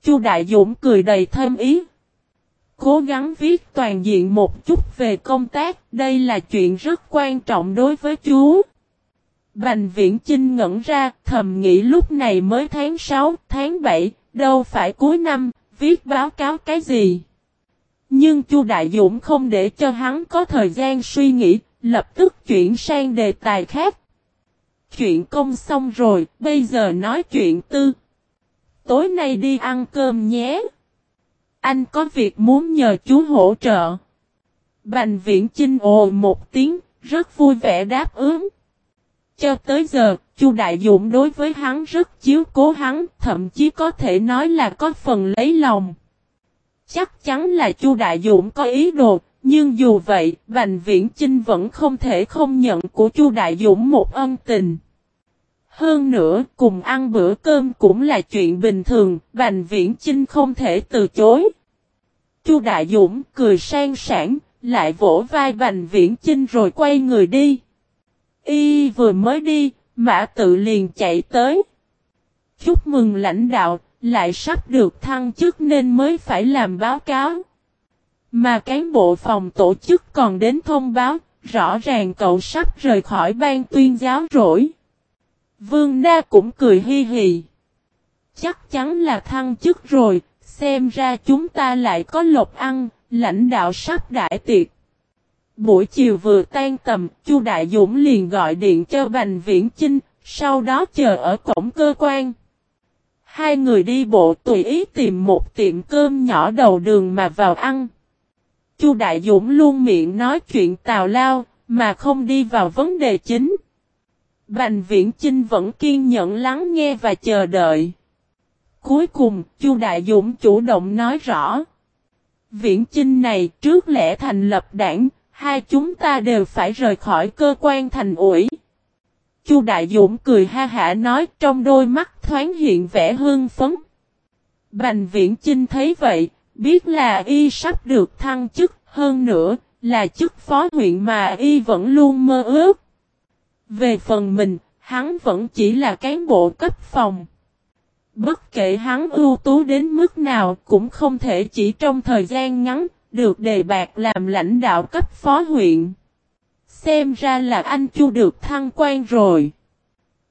Chu Đại Dũng cười đầy thêm ý. Cố gắng viết toàn diện một chút về công tác, đây là chuyện rất quan trọng đối với chú. Bành viễn Chinh ngẩn ra, thầm nghĩ lúc này mới tháng 6, tháng 7, đâu phải cuối năm, viết báo cáo cái gì. Nhưng Chu Đại Dũng không để cho hắn có thời gian suy nghĩ, lập tức chuyển sang đề tài khác. Chuyện công xong rồi, bây giờ nói chuyện tư. Tối nay đi ăn cơm nhé. Anh có việc muốn nhờ chú hỗ trợ. Bành viễn Chinh ồ một tiếng, rất vui vẻ đáp ứng. Cho tới giờ, Chu Đại Dũng đối với hắn rất chiếu cố hắn, thậm chí có thể nói là có phần lấy lòng. Chắc chắn là Chu Đại Dũng có ý đồ, nhưng dù vậy, Bành Viễn Chinh vẫn không thể không nhận của Chu Đại Dũng một ân tình. Hơn nữa, cùng ăn bữa cơm cũng là chuyện bình thường, Bành Viễn Chinh không thể từ chối. Chu Đại Dũng cười sang sảng, lại vỗ vai Bành Viễn Chinh rồi quay người đi. Y vừa mới đi, Mã tự liền chạy tới. Chúc mừng lãnh đạo, lại sắp được thăng chức nên mới phải làm báo cáo. Mà cán bộ phòng tổ chức còn đến thông báo, rõ ràng cậu sắp rời khỏi ban tuyên giáo rồi. Vương Na cũng cười hi hì. Chắc chắn là thăng chức rồi, xem ra chúng ta lại có lộc ăn, lãnh đạo sắp đại tiệc. Buổi chiều vừa tan tầm, Chu Đại Dũng liền gọi điện cho Bành Viễn Chinh, sau đó chờ ở cổng cơ quan. Hai người đi bộ tùy ý tìm một tiệm cơm nhỏ đầu đường mà vào ăn. Chu Đại Dũng luôn miệng nói chuyện tào lao, mà không đi vào vấn đề chính. Bành Viễn Chinh vẫn kiên nhẫn lắng nghe và chờ đợi. Cuối cùng, Chu Đại Dũng chủ động nói rõ. Viễn Chinh này trước lẽ thành lập đảng, hai chúng ta đều phải rời khỏi cơ quan thành ủi. Chu Đại Dũng cười ha hả nói trong đôi mắt thoáng hiện vẻ hương phấn. Bành Viễn Chinh thấy vậy, biết là y sắp được thăng chức hơn nữa, là chức phó huyện mà y vẫn luôn mơ ước. Về phần mình, hắn vẫn chỉ là cán bộ cấp phòng. Bất kể hắn ưu tú đến mức nào cũng không thể chỉ trong thời gian ngắn được đề bạc làm lãnh đạo cấp phó huyện. Xem ra là anh Chu được thăng quan rồi.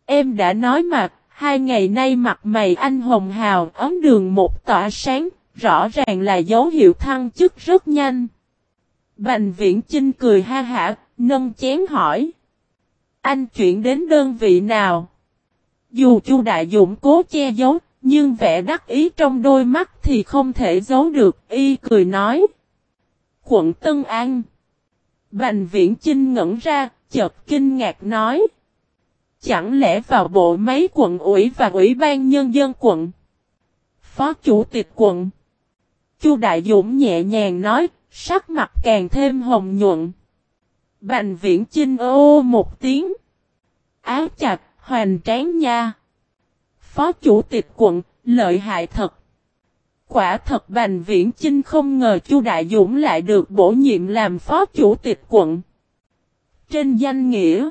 Em đã nói mà, hai ngày nay mặt mày anh hồng hào ấm đường một tỏa sáng, rõ ràng là dấu hiệu thăng chức rất nhanh. Bành viễn Chinh cười ha hả, nâng chén hỏi. Anh chuyển đến đơn vị nào? Dù Chu Đại Dũng cố che giấu, nhưng vẻ đắc ý trong đôi mắt thì không thể giấu được, y cười nói. Quận Tân An Bành viễn Chinh ngẩn ra, chợt kinh ngạc nói. Chẳng lẽ vào bộ máy quận ủy và ủy ban nhân dân quận? Phó chủ tịch quận. Chu Đại Dũng nhẹ nhàng nói, sắc mặt càng thêm hồng nhuận. Bành viễn chinh ô một tiếng. Áo chặt, hoành tráng nha. Phó chủ tịch quận, lợi hại thật. Quả thật Bành Viễn Chinh không ngờ Chu Đại Dũng lại được bổ nhiệm làm phó chủ tịch quận. Trên danh nghĩa,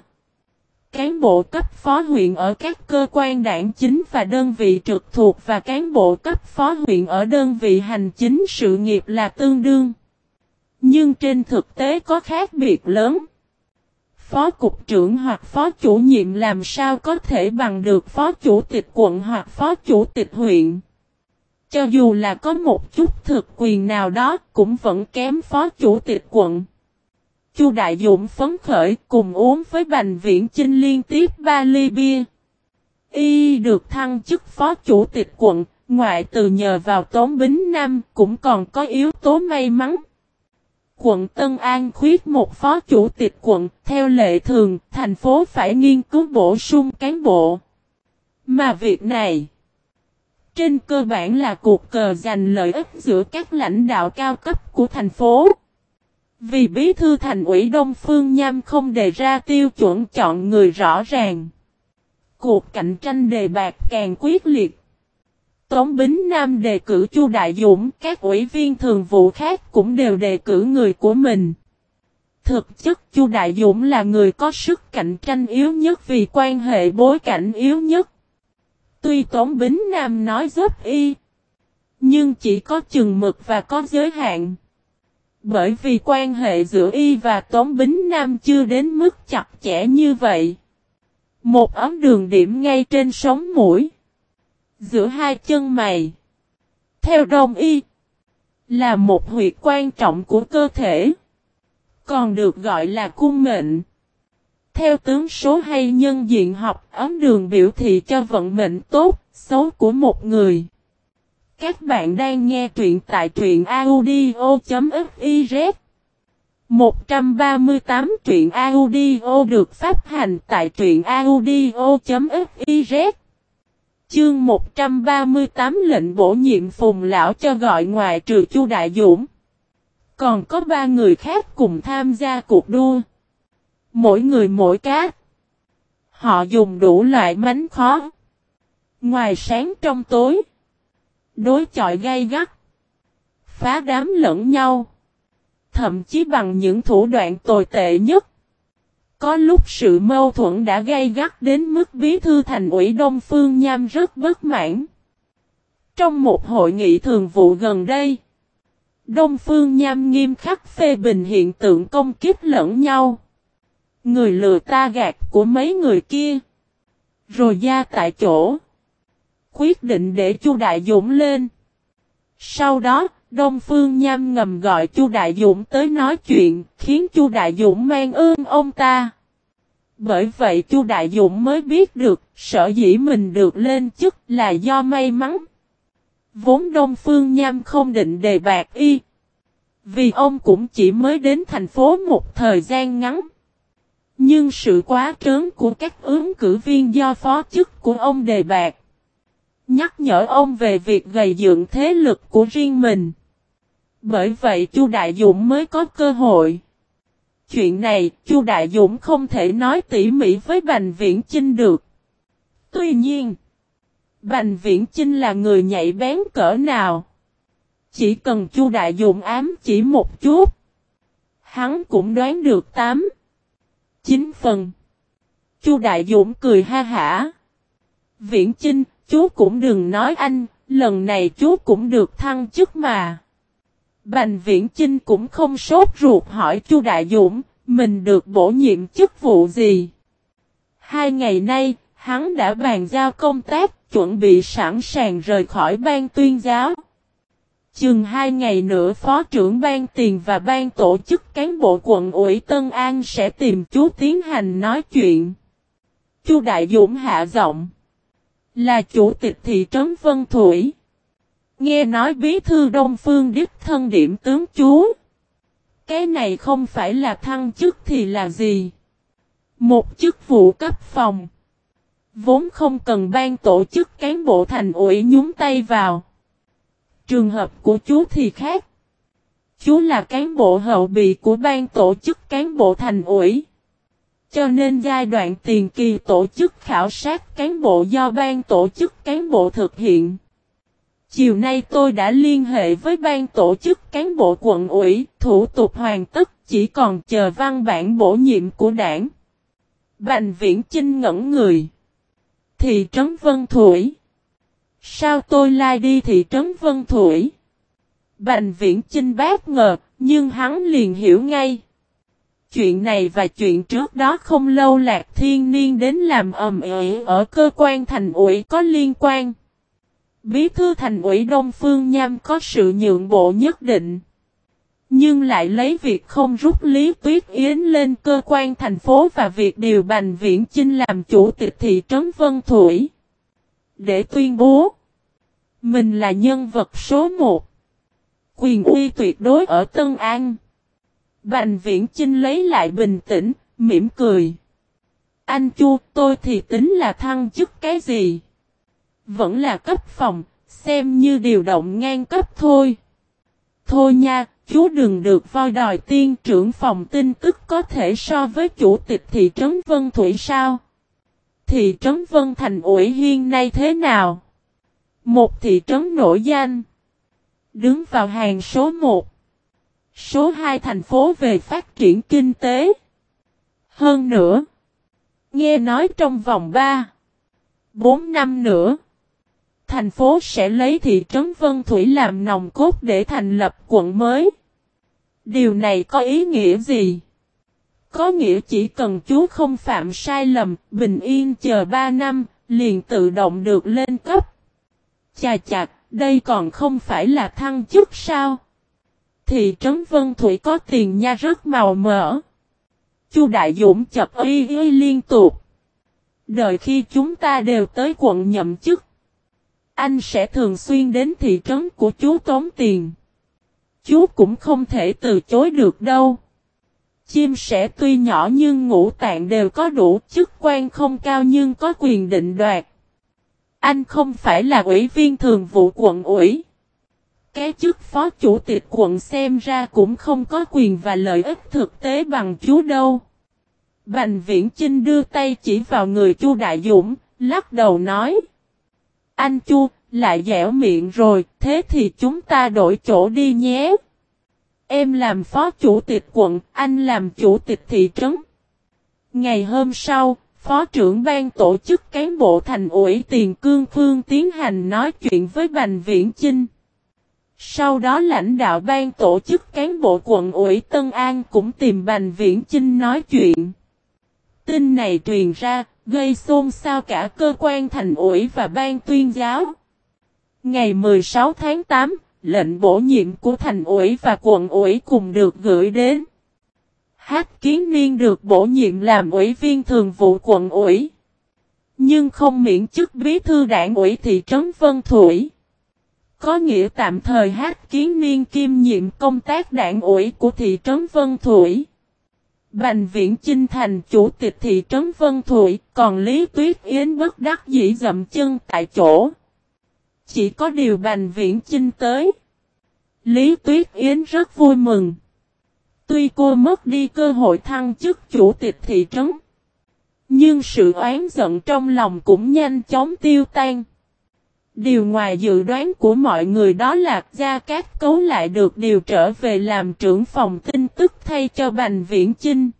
cán bộ cấp phó huyện ở các cơ quan đảng chính và đơn vị trực thuộc và cán bộ cấp phó huyện ở đơn vị hành chính sự nghiệp là tương đương. Nhưng trên thực tế có khác biệt lớn. Phó cục trưởng hoặc phó chủ nhiệm làm sao có thể bằng được phó chủ tịch quận hoặc phó chủ tịch huyện. Cho dù là có một chút thực quyền nào đó cũng vẫn kém phó chủ tịch quận. Chu Đại Dũng phấn khởi cùng uống với Bành Viễn Chinh liên tiếp ba ly bia. Y được thăng chức phó chủ tịch quận, ngoại từ nhờ vào Tống Bính Nam cũng còn có yếu tố may mắn. Quận Tân An khuyết một phó chủ tịch quận, theo lệ thường, thành phố phải nghiên cứu bổ sung cán bộ. Mà việc này, trên cơ bản là cuộc cờ giành lợi ích giữa các lãnh đạo cao cấp của thành phố. Vì bí thư thành ủy Đông Phương Nham không đề ra tiêu chuẩn chọn người rõ ràng. Cuộc cạnh tranh đề bạc càng quyết liệt. Tống Bính Nam đề cử Chu Đại Dũng, các ủy viên thường vụ khác cũng đều đề cử người của mình. Thực chất Chu Đại Dũng là người có sức cạnh tranh yếu nhất vì quan hệ bối cảnh yếu nhất. Tuy Tống Bính Nam nói giúp y, nhưng chỉ có chừng mực và có giới hạn. Bởi vì quan hệ giữa y và Tống Bính Nam chưa đến mức chặt chẽ như vậy. Một ấm đường điểm ngay trên sống mũi. Giữa hai chân mày. Theo đồng y. Là một huyệt quan trọng của cơ thể. Còn được gọi là cung mệnh. Theo tướng số hay nhân diện học, ấm đường biểu thị cho vận mệnh tốt, xấu của một người. Các bạn đang nghe truyện tại truyện audio.fiz 138 truyện audio được phát hành tại truyện audio.fiz Chương 138 lệnh bổ nhiệm phùng lão cho gọi ngoài trừ Chu Đại Dũng. Còn có ba người khác cùng tham gia cuộc đua. Mỗi người mỗi cá, Họ dùng đủ loại mánh khó. Ngoài sáng trong tối. Đối chọi gay gắt. Phá đám lẫn nhau. Thậm chí bằng những thủ đoạn tồi tệ nhất. Có lúc sự mâu thuẫn đã gây gắt đến mức bí thư thành ủy Đông Phương Nham rất bất mãn. Trong một hội nghị thường vụ gần đây, Đông Phương Nham nghiêm khắc phê bình hiện tượng công kiếp lẫn nhau. Người lừa ta gạt của mấy người kia. Rồi ra tại chỗ. Quyết định để Chu Đại Dũng lên. Sau đó, Đông Phương Nham ngầm gọi Chu Đại Dũng tới nói chuyện, khiến Chu Đại Dũng mang ơn ông ta. Bởi vậy Chu Đại Dũng mới biết được, sở dĩ mình được lên chức là do may mắn. Vốn Đông Phương Nham không định đề bạc y. Vì ông cũng chỉ mới đến thành phố một thời gian ngắn. Nhưng sự quá trớn của các ứng cử viên do phó chức của ông đề bạc. Nhắc nhở ông về việc gầy dựng thế lực của riêng mình. Bởi vậy Chu Đại Dũng mới có cơ hội. Chuyện này, Chu Đại Dũng không thể nói tỉ mỉ với Bành Viễn Chinh được. Tuy nhiên, Bành Viễn Chinh là người nhạy bén cỡ nào. Chỉ cần Chu Đại Dũng ám chỉ một chút, hắn cũng đoán được tám, chín phần. Chu Đại Dũng cười ha hả. Viễn Chinh, chú cũng đừng nói anh, lần này chú cũng được thăng chức mà. Bành Viễn Chinh cũng không sốt ruột hỏi Chu Đại Dũng, mình được bổ nhiệm chức vụ gì. Hai ngày nay, hắn đã bàn giao công tác, chuẩn bị sẵn sàng rời khỏi ban tuyên giáo. Chừng hai ngày nữa Phó trưởng ban tiền và ban tổ chức cán bộ quận ủy Tân An sẽ tìm chú tiến hành nói chuyện. Chu Đại Dũng hạ giọng. Là chủ tịch thị trấn Vân Thủy. Nghe nói bí thư Đông Phương Đích thân điểm tướng chú. Cái này không phải là thăng chức thì là gì? Một chức vụ cấp phòng. Vốn không cần ban tổ chức cán bộ thành ủy nhúng tay vào. Trường hợp của chú thì khác. Chú là cán bộ hậu bị của ban tổ chức cán bộ thành ủy. Cho nên giai đoạn tiền kỳ tổ chức khảo sát cán bộ do ban tổ chức cán bộ thực hiện. Chiều nay tôi đã liên hệ với ban tổ chức cán bộ quận ủy, thủ tục hoàn tất, chỉ còn chờ văn bản bổ nhiệm của đảng. Bành viễn Chinh ngẩn người. Thị trấn Vân Thủy. Sao tôi lai đi thị trấn Vân Thủy? Bành viễn Chinh bác ngờ, nhưng hắn liền hiểu ngay. Chuyện này và chuyện trước đó không lâu Lạc Thiên Niên đến làm ầm ĩ ở cơ quan thành ủy có liên quan. Bí thư thành ủy Đông Phương Nham có sự nhượng bộ nhất định. Nhưng lại lấy việc không rút Lý Tuyết Yến lên cơ quan thành phố và việc điều Bành Viễn Chinh làm chủ tịch thị trấn Vân Thủy. Để tuyên bố, mình là nhân vật số một. Quyền uy tuyệt đối ở Tân An. Bành Viễn Chinh lấy lại bình tĩnh, mỉm cười. Anh Chu, tôi thì tính là thăng chức cái gì? Vẫn là cấp phòng, xem như điều động ngang cấp thôi. Thôi nha, chú đừng được voi đòi tiên trưởng phòng tin tức có thể so với chủ tịch thị trấn Vân Thủy sao? Thị trấn Vân Thành ủi hiên nay thế nào? Một thị trấn nổi danh. Đứng vào hàng số 1. Số 2 thành phố về phát triển kinh tế. Hơn nữa. Nghe nói trong vòng 3. 4 năm nữa, thành phố sẽ lấy thị trấn Vân Thủy làm nòng cốt để thành lập quận mới. Điều này có ý nghĩa gì? Có nghĩa chỉ cần chú không phạm sai lầm, bình yên chờ 3 năm, liền tự động được lên cấp. Chà chạc, đây còn không phải là thăng chức sao? Thị trấn Vân Thủy có tiền nha rất màu mỡ. Chu Đại Dũng chập y y liên tục. Đợi khi chúng ta đều tới quận nhậm chức. Anh sẽ thường xuyên đến thị trấn của chú tốn tiền. Chú cũng không thể từ chối được đâu. Chim sẻ tuy nhỏ nhưng ngũ tạng đều có đủ chức quan không cao nhưng có quyền định đoạt. Anh không phải là ủy viên thường vụ quận ủy. Cái chức phó chủ tịch quận xem ra cũng không có quyền và lợi ích thực tế bằng chú đâu. Bành viễn Chinh đưa tay chỉ vào người chu Đại Dũng, lắc đầu nói. Anh Chu, lại dẻo miệng rồi, thế thì chúng ta đổi chỗ đi nhé. Em làm phó chủ tịch quận, anh làm chủ tịch thị trấn. Ngày hôm sau, phó trưởng ban tổ chức cán bộ thành ủy Tiền Cương Phương tiến hành nói chuyện với Bành Viễn Chinh. Sau đó lãnh đạo ban tổ chức cán bộ quận ủy Tân An cũng tìm Bành Viễn Chinh nói chuyện. Tin này truyền ra, gây xôn xao cả cơ quan thành ủy và ban tuyên giáo. Ngày 16 tháng 8, lệnh bổ nhiệm của thành ủy và quận ủy cùng được gửi đến. Hát kiến niên được bổ nhiệm làm ủy viên thường vụ quận ủy. Nhưng không miễn chức bí thư đảng ủy thị trấn Vân Thủy. Có nghĩa tạm thời hát kiến niên kiêm nhiệm công tác đảng ủy của thị trấn Vân Thủy. Bành viễn Chinh thành chủ tịch thị trấn Vân Thủy, còn Lý Tuyết Yến bất đắc dĩ dậm chân tại chỗ. Chỉ có điều Bành Viễn Chinh tới. Lý Tuyết Yến rất vui mừng. Tuy cô mất đi cơ hội thăng chức chủ tịch thị trấn. Nhưng sự oán giận trong lòng cũng nhanh chóng tiêu tan. Điều ngoài dự đoán của mọi người đó là Gia Cát Cấu lại được điều trở về làm trưởng phòng tin tức thay cho Bành Viễn Chinh.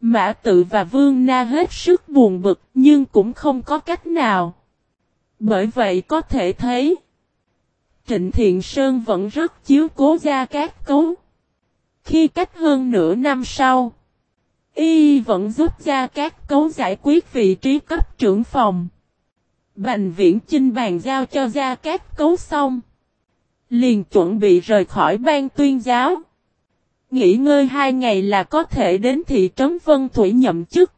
Mã Tự và Vương Na hết sức buồn bực, nhưng cũng không có cách nào. Bởi vậy có thể thấy, Trịnh Thiện Sơn vẫn rất chiếu cố Gia Cát Cấu. Khi cách hơn nửa năm sau, Y vẫn giúp Gia Cát Cấu giải quyết vị trí cấp trưởng phòng. Bành viễn Chinh bàn giao cho Gia Cát Cấu xong. Liền chuẩn bị rời khỏi ban tuyên giáo. Nghỉ ngơi hai ngày là có thể đến thị trấn Vân Thủy nhậm chức.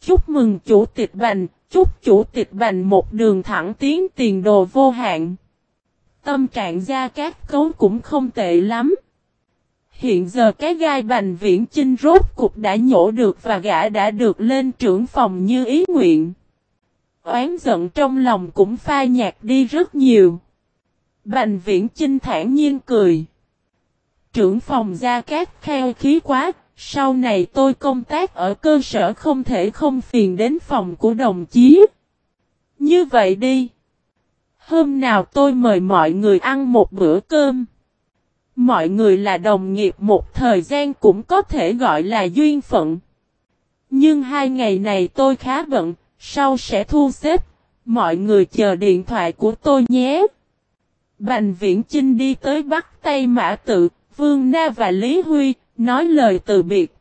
Chúc mừng chủ tịch Bành, chúc chủ tịch Bành một đường thẳng tiến tiền đồ vô hạn. Tâm trạng Gia các Cấu cũng không tệ lắm. Hiện giờ cái gai Bành Viễn Chinh rốt cục đã nhổ được và gã đã được lên trưởng phòng như ý nguyện. Oán giận trong lòng cũng pha nhạt đi rất nhiều. Bành Viễn Chinh thản nhiên cười. trưởng phòng Gia các kheo khí quá, sau này tôi công tác ở cơ sở không thể không phiền đến phòng của đồng chí. Như vậy đi. Hôm nào tôi mời mọi người ăn một bữa cơm. Mọi người là đồng nghiệp một thời gian cũng có thể gọi là duyên phận. Nhưng hai ngày này tôi khá bận, sau sẽ thu xếp. Mọi người chờ điện thoại của tôi nhé. Bành viễn Chinh đi tới bắt tay mã tự, Vương Na và Lý Huy, nói lời từ biệt.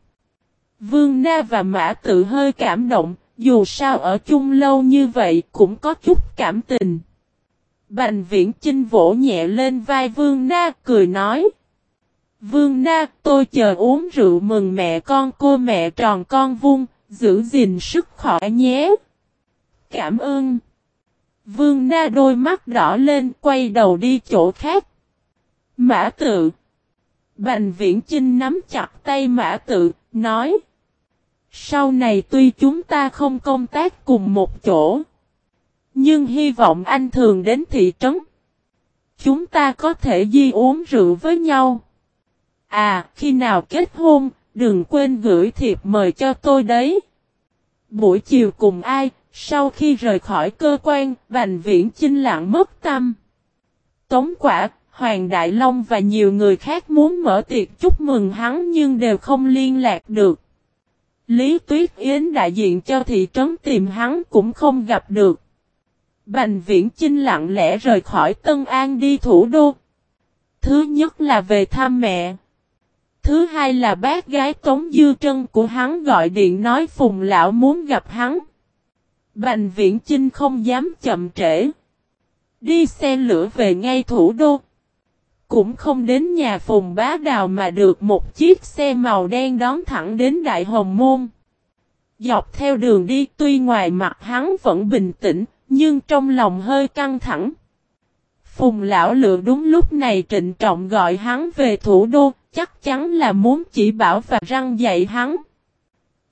Vương Na và mã tự hơi cảm động, dù sao ở chung lâu như vậy cũng có chút cảm tình. Bành viễn Chinh vỗ nhẹ lên vai Vương Na cười nói. Vương Na tôi chờ uống rượu mừng mẹ con cô mẹ tròn con vung, giữ gìn sức khỏe nhé. Cảm ơn. Vương Na đôi mắt đỏ lên quay đầu đi chỗ khác. Mã tự. Bành viễn Chinh nắm chặt tay mã tự, nói. Sau này tuy chúng ta không công tác cùng một chỗ. Nhưng hy vọng anh thường đến thị trấn. Chúng ta có thể di uống rượu với nhau. À, khi nào kết hôn, đừng quên gửi thiệp mời cho tôi đấy. Buổi chiều cùng ai, sau khi rời khỏi cơ quan, Bành Viễn Chinh lặng mất tâm. Tống quả, Hoàng Đại Long và nhiều người khác muốn mở tiệc chúc mừng hắn nhưng đều không liên lạc được. Lý Tuyết Yến đại diện cho thị trấn tìm hắn cũng không gặp được. Bành Viễn Chinh lặng lẽ rời khỏi Tân An đi thủ đô. Thứ nhất là về thăm mẹ. Thứ hai là bác gái Tống Dư Trân của hắn gọi điện nói Phùng Lão muốn gặp hắn. Bành Viễn Chinh không dám chậm trễ. Đi xe lửa về ngay thủ đô. Cũng không đến nhà Phùng Bá Đào mà được một chiếc xe màu đen đón thẳng đến Đại Hồng Môn. Dọc theo đường đi tuy ngoài mặt hắn vẫn bình tĩnh, nhưng trong lòng hơi căng thẳng. Phùng lão lựa đúng lúc này trịnh trọng gọi hắn về thủ đô, chắc chắn là muốn chỉ bảo và răng dạy hắn.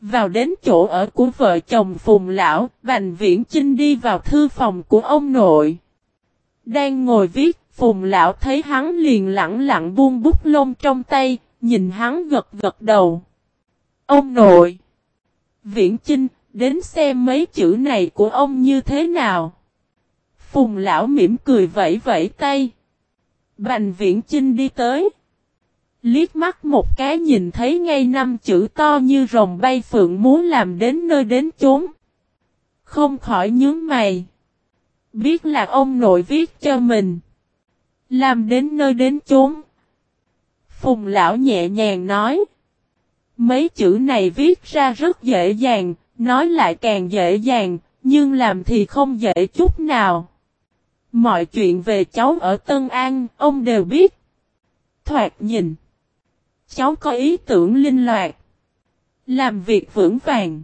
Vào đến chỗ ở của vợ chồng Phùng lão, Bành Viễn Chinh đi vào thư phòng của ông nội. Đang ngồi viết, Phùng lão thấy hắn liền lặng lặng buông bút lông trong tay, nhìn hắn gật gật đầu. Ông nội! Viễn Chinh, đến xem mấy chữ này của ông như thế nào. Phùng lão mỉm cười vẫy vẫy tay. Bành viễn Chinh đi tới. Liếc mắt một cái nhìn thấy ngay năm chữ to như rồng bay phượng muốn làm đến nơi đến chốn. Không khỏi nhướng mày. Biết là ông nội viết cho mình. Làm đến nơi đến chốn. Phùng lão nhẹ nhàng nói. Mấy chữ này viết ra rất dễ dàng, nói lại càng dễ dàng, nhưng làm thì không dễ chút nào. Mọi chuyện về cháu ở Tân An, ông đều biết. Thoạt nhìn. Cháu có ý tưởng linh loạt. Làm việc vững vàng.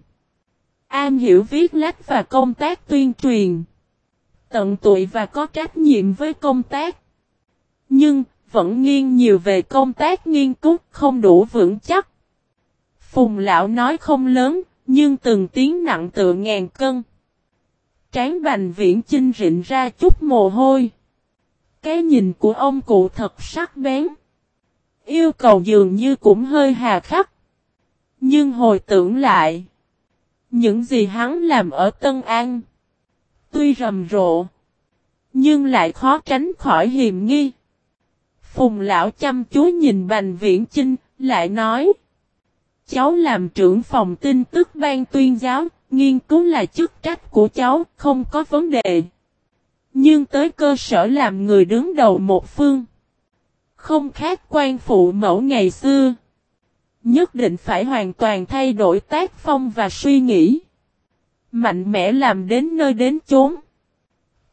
An hiểu viết lách và công tác tuyên truyền. Tận tụi và có trách nhiệm với công tác. Nhưng, vẫn nghiêng nhiều về công tác nghiên cứu không đủ vững chắc. Phùng lão nói không lớn, nhưng từng tiếng nặng tựa ngàn cân. Tráng bành viễn chinh rịn ra chút mồ hôi. Cái nhìn của ông cụ thật sắc bén. Yêu cầu dường như cũng hơi hà khắc. Nhưng hồi tưởng lại. Những gì hắn làm ở Tân An. Tuy rầm rộ. Nhưng lại khó tránh khỏi hiểm nghi. Phùng lão chăm chú nhìn Bành Viễn Chinh, lại nói. Cháu làm trưởng phòng tin tức ban tuyên giáo, nghiên cứu là chức trách của cháu, không có vấn đề. Nhưng tới cơ sở làm người đứng đầu một phương. Không khác quan phụ mẫu ngày xưa. Nhất định phải hoàn toàn thay đổi tác phong và suy nghĩ. Mạnh mẽ làm đến nơi đến chốn.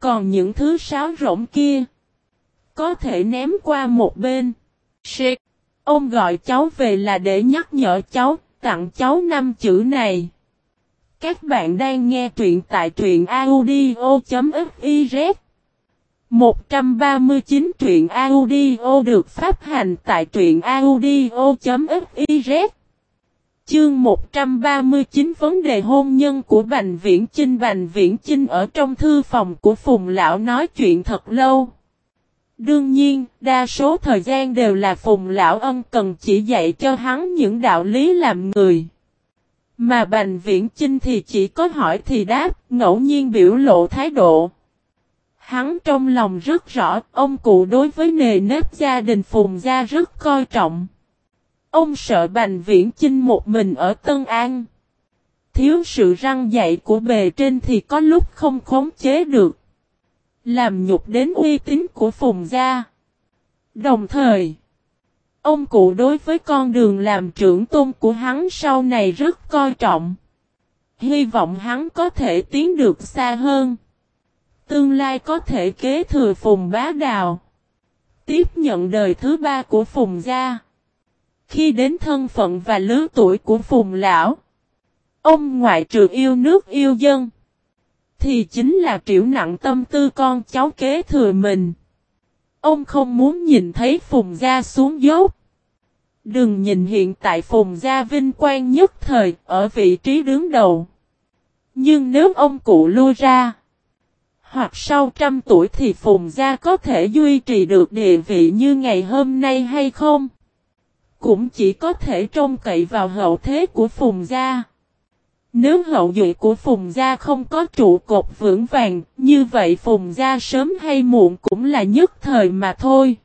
Còn những thứ sáo rỗng kia. Có thể ném qua một bên. Shit. Ông gọi cháu về là để nhắc nhở cháu, tặng cháu năm chữ này. Các bạn đang nghe truyện tại truyện audio.fiz 139 truyện audio được phát hành tại truyện audio.fiz Chương 139 vấn đề hôn nhân của Bành Viễn Chinh Bành Viễn Chinh ở trong thư phòng của Phùng Lão nói chuyện thật lâu. Đương nhiên, đa số thời gian đều là Phùng Lão Ân cần chỉ dạy cho hắn những đạo lý làm người. Mà Bành Viễn Chinh thì chỉ có hỏi thì đáp, ngẫu nhiên biểu lộ thái độ. Hắn trong lòng rất rõ, ông cụ đối với nề nếp gia đình Phùng Gia rất coi trọng. Ông sợ Bành Viễn Chinh một mình ở Tân An. Thiếu sự răng dạy của bề trên thì có lúc không khống chế được. Làm nhục đến uy tín của Phùng Gia. Đồng thời, ông cụ đối với con đường làm trưởng tôn của hắn sau này rất coi trọng. Hy vọng hắn có thể tiến được xa hơn. Tương lai có thể kế thừa Phùng Bá Đào. Tiếp nhận đời thứ ba của Phùng Gia. Khi đến thân phận và lứa tuổi của Phùng Lão. Ông ngoại trừ yêu nước yêu dân. Thì chính là triệu nặng tâm tư con cháu kế thừa mình. Ông không muốn nhìn thấy Phùng Gia xuống dốc. Đừng nhìn hiện tại Phùng Gia vinh quang nhất thời ở vị trí đứng đầu. Nhưng nếu ông cụ lui ra, hoặc sau trăm tuổi thì Phùng Gia có thể duy trì được địa vị như ngày hôm nay hay không? Cũng chỉ có thể trông cậy vào hậu thế của Phùng Gia. Nếu hậu duệ của Phùng Gia không có trụ cột vững vàng, như vậy Phùng Gia sớm hay muộn cũng là nhất thời mà thôi.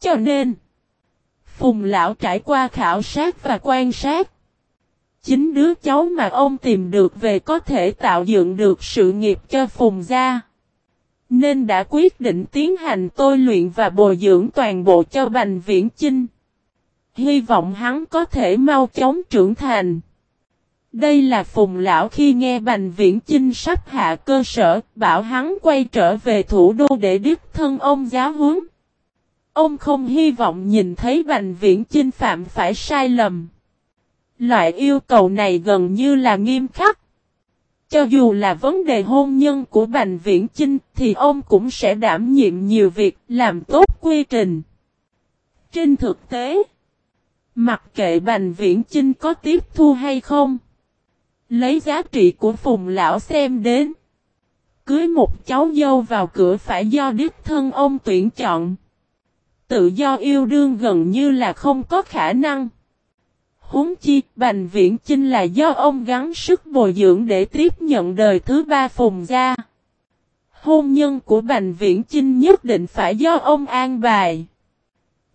Cho nên, Phùng Lão trải qua khảo sát và quan sát. Chính đứa cháu mà ông tìm được về có thể tạo dựng được sự nghiệp cho Phùng Gia. Nên đã quyết định tiến hành tôi luyện và bồi dưỡng toàn bộ cho Bành Viễn Chinh. Hy vọng hắn có thể mau chóng trưởng thành. Đây là Phùng Lão khi nghe Bành Viễn Chinh sắp hạ cơ sở, bảo hắn quay trở về thủ đô để đích thân ông giáo huấn. Ông không hy vọng nhìn thấy Bành Viễn Chinh phạm phải sai lầm. Loại yêu cầu này gần như là nghiêm khắc. Cho dù là vấn đề hôn nhân của Bành Viễn Chinh thì ông cũng sẽ đảm nhiệm nhiều việc làm tốt quy trình. Trên thực tế, mặc kệ Bành Viễn Chinh có tiếp thu hay không, lấy giá trị của Phùng Lão xem đến. Cưới một cháu dâu vào cửa phải do đích thân ông tuyển chọn. Tự do yêu đương gần như là không có khả năng. Huống chi, Bành Viễn Chinh là do ông gắng sức bồi dưỡng để tiếp nhận đời thứ ba phùng gia. Hôn nhân của Bành Viễn Chinh nhất định phải do ông an bài.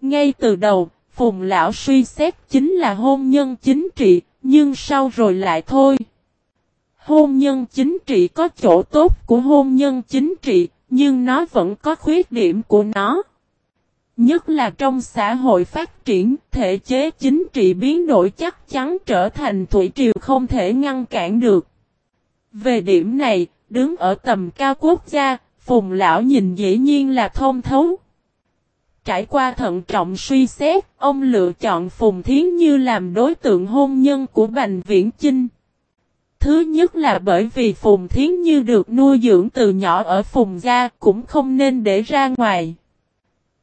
Ngay từ đầu, Phùng Lão suy xét chính là hôn nhân chính trị, nhưng sau rồi lại thôi. Hôn nhân chính trị có chỗ tốt của hôn nhân chính trị, nhưng nó vẫn có khuyết điểm của nó. Nhất là trong xã hội phát triển, thể chế chính trị biến đổi chắc chắn trở thành thủy triều không thể ngăn cản được. Về điểm này, đứng ở tầm cao quốc gia, Phùng Lão nhìn dĩ nhiên là thông thấu. Trải qua thận trọng suy xét, ông lựa chọn Phùng Thiến Như làm đối tượng hôn nhân của Bành Viễn Chinh. Thứ nhất là bởi vì Phùng Thiến Như được nuôi dưỡng từ nhỏ ở Phùng Gia cũng không nên để ra ngoài.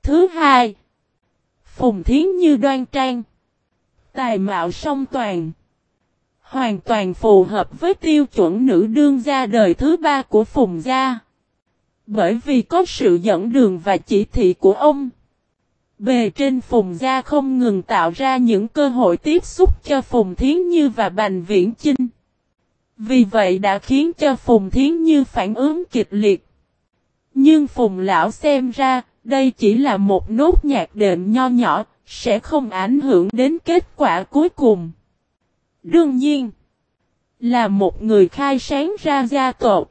Thứ hai, Phùng Thiến Như đoan trang, tài mạo song toàn, hoàn toàn phù hợp với tiêu chuẩn nữ đương gia đời thứ ba của Phùng Gia. Bởi vì có sự dẫn đường và chỉ thị của ông. Bề trên Phùng Gia không ngừng tạo ra những cơ hội tiếp xúc cho Phùng Thiến Như và Bành Viễn Chinh. Vì vậy đã khiến cho Phùng Thiến Như phản ứng kịch liệt. Nhưng Phùng Lão xem ra, đây chỉ là một nốt nhạc đệm nho nhỏ, sẽ không ảnh hưởng đến kết quả cuối cùng. Đương nhiên, là một người khai sáng ra gia tộc.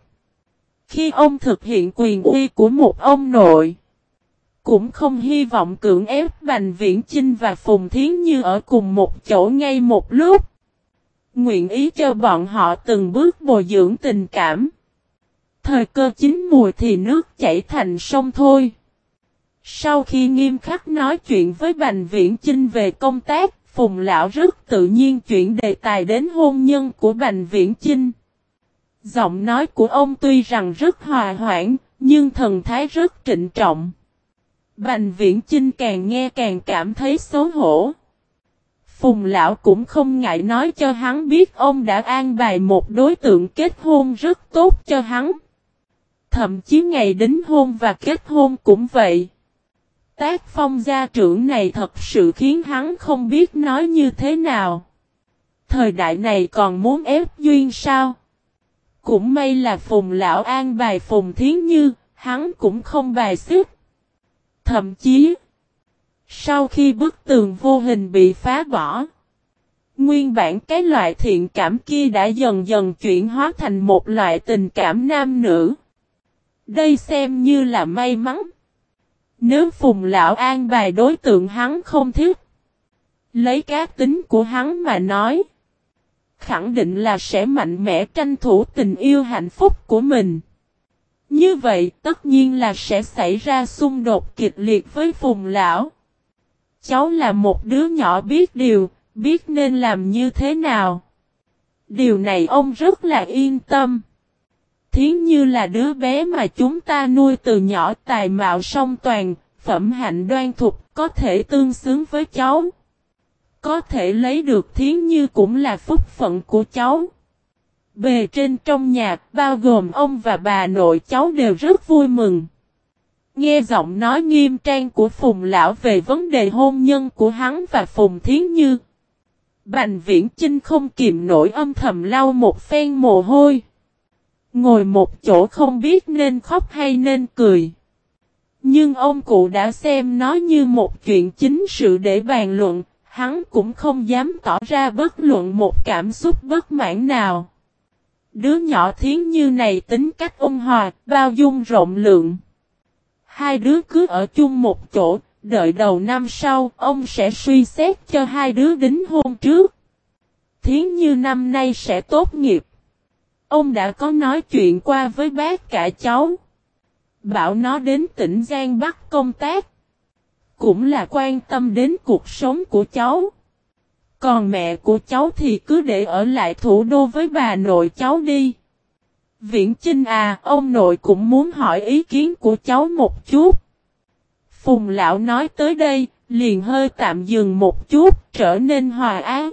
Khi ông thực hiện quyền uy của một ông nội, cũng không hy vọng cưỡng ép Bành Viễn Chinh và Phùng Thiến Như ở cùng một chỗ ngay một lúc. Nguyện ý cho bọn họ từng bước bồi dưỡng tình cảm. Thời cơ chín mùi thì nước chảy thành sông thôi. Sau khi nghiêm khắc nói chuyện với Bành Viễn Chinh về công tác, Phùng Lão rất tự nhiên chuyển đề tài đến hôn nhân của Bành Viễn Chinh. Giọng nói của ông tuy rằng rất hòa hoãn, nhưng thần thái rất trịnh trọng. Bành Viễn Chinh càng nghe càng cảm thấy xấu hổ. Phùng Lão cũng không ngại nói cho hắn biết ông đã an bài một đối tượng kết hôn rất tốt cho hắn. Thậm chí ngày đính hôn và kết hôn cũng vậy. Tác phong gia trưởng này thật sự khiến hắn không biết nói như thế nào. Thời đại này còn muốn ép duyên sao? Cũng may là Phùng Lão An bài Phùng Thiến Như, hắn cũng không bài xích. Thậm chí, sau khi bức tường vô hình bị phá bỏ, nguyên bản cái loại thiện cảm kia đã dần dần chuyển hóa thành một loại tình cảm nam nữ. Đây xem như là may mắn. Nếu Phùng Lão An bài đối tượng hắn không thích, lấy cá tính của hắn mà nói, khẳng định là sẽ mạnh mẽ tranh thủ tình yêu hạnh phúc của mình. Như vậy tất nhiên là sẽ xảy ra xung đột kịch liệt với Phùng Lão. Cháu là một đứa nhỏ biết điều, biết nên làm như thế nào. Điều này ông rất là yên tâm. Thiến như là đứa bé mà chúng ta nuôi từ nhỏ tài mạo song toàn, phẩm hạnh đoan thục, có thể tương xứng với cháu. Có thể lấy được thiến như cũng là phúc phận của cháu. Bề trên trong nhà, bao gồm ông và bà nội cháu đều rất vui mừng. Nghe giọng nói nghiêm trang của Phùng Lão về vấn đề hôn nhân của hắn và Phùng Thiến Như. Bành viễn Chinh không kìm nổi âm thầm lau một phen mồ hôi. Ngồi một chỗ không biết nên khóc hay nên cười. Nhưng ông cụ đã xem nó như một chuyện chính sự để bàn luận, hắn cũng không dám tỏ ra bất luận một cảm xúc bất mãn nào. Đứa nhỏ thiến như này tính cách ôn hòa, bao dung rộng lượng. Hai đứa cứ ở chung một chỗ, đợi đầu năm sau, ông sẽ suy xét cho hai đứa đính hôn trước. Thiến như năm nay sẽ tốt nghiệp. Ông đã có nói chuyện qua với bác cả cháu. Bảo nó đến tỉnh Giang Bắc công tác. Cũng là quan tâm đến cuộc sống của cháu. Còn mẹ của cháu thì cứ để ở lại thủ đô với bà nội cháu đi. Viễn Chinh à, ông nội cũng muốn hỏi ý kiến của cháu một chút. Phùng lão nói tới đây, liền hơi tạm dừng một chút, trở nên hòa ái.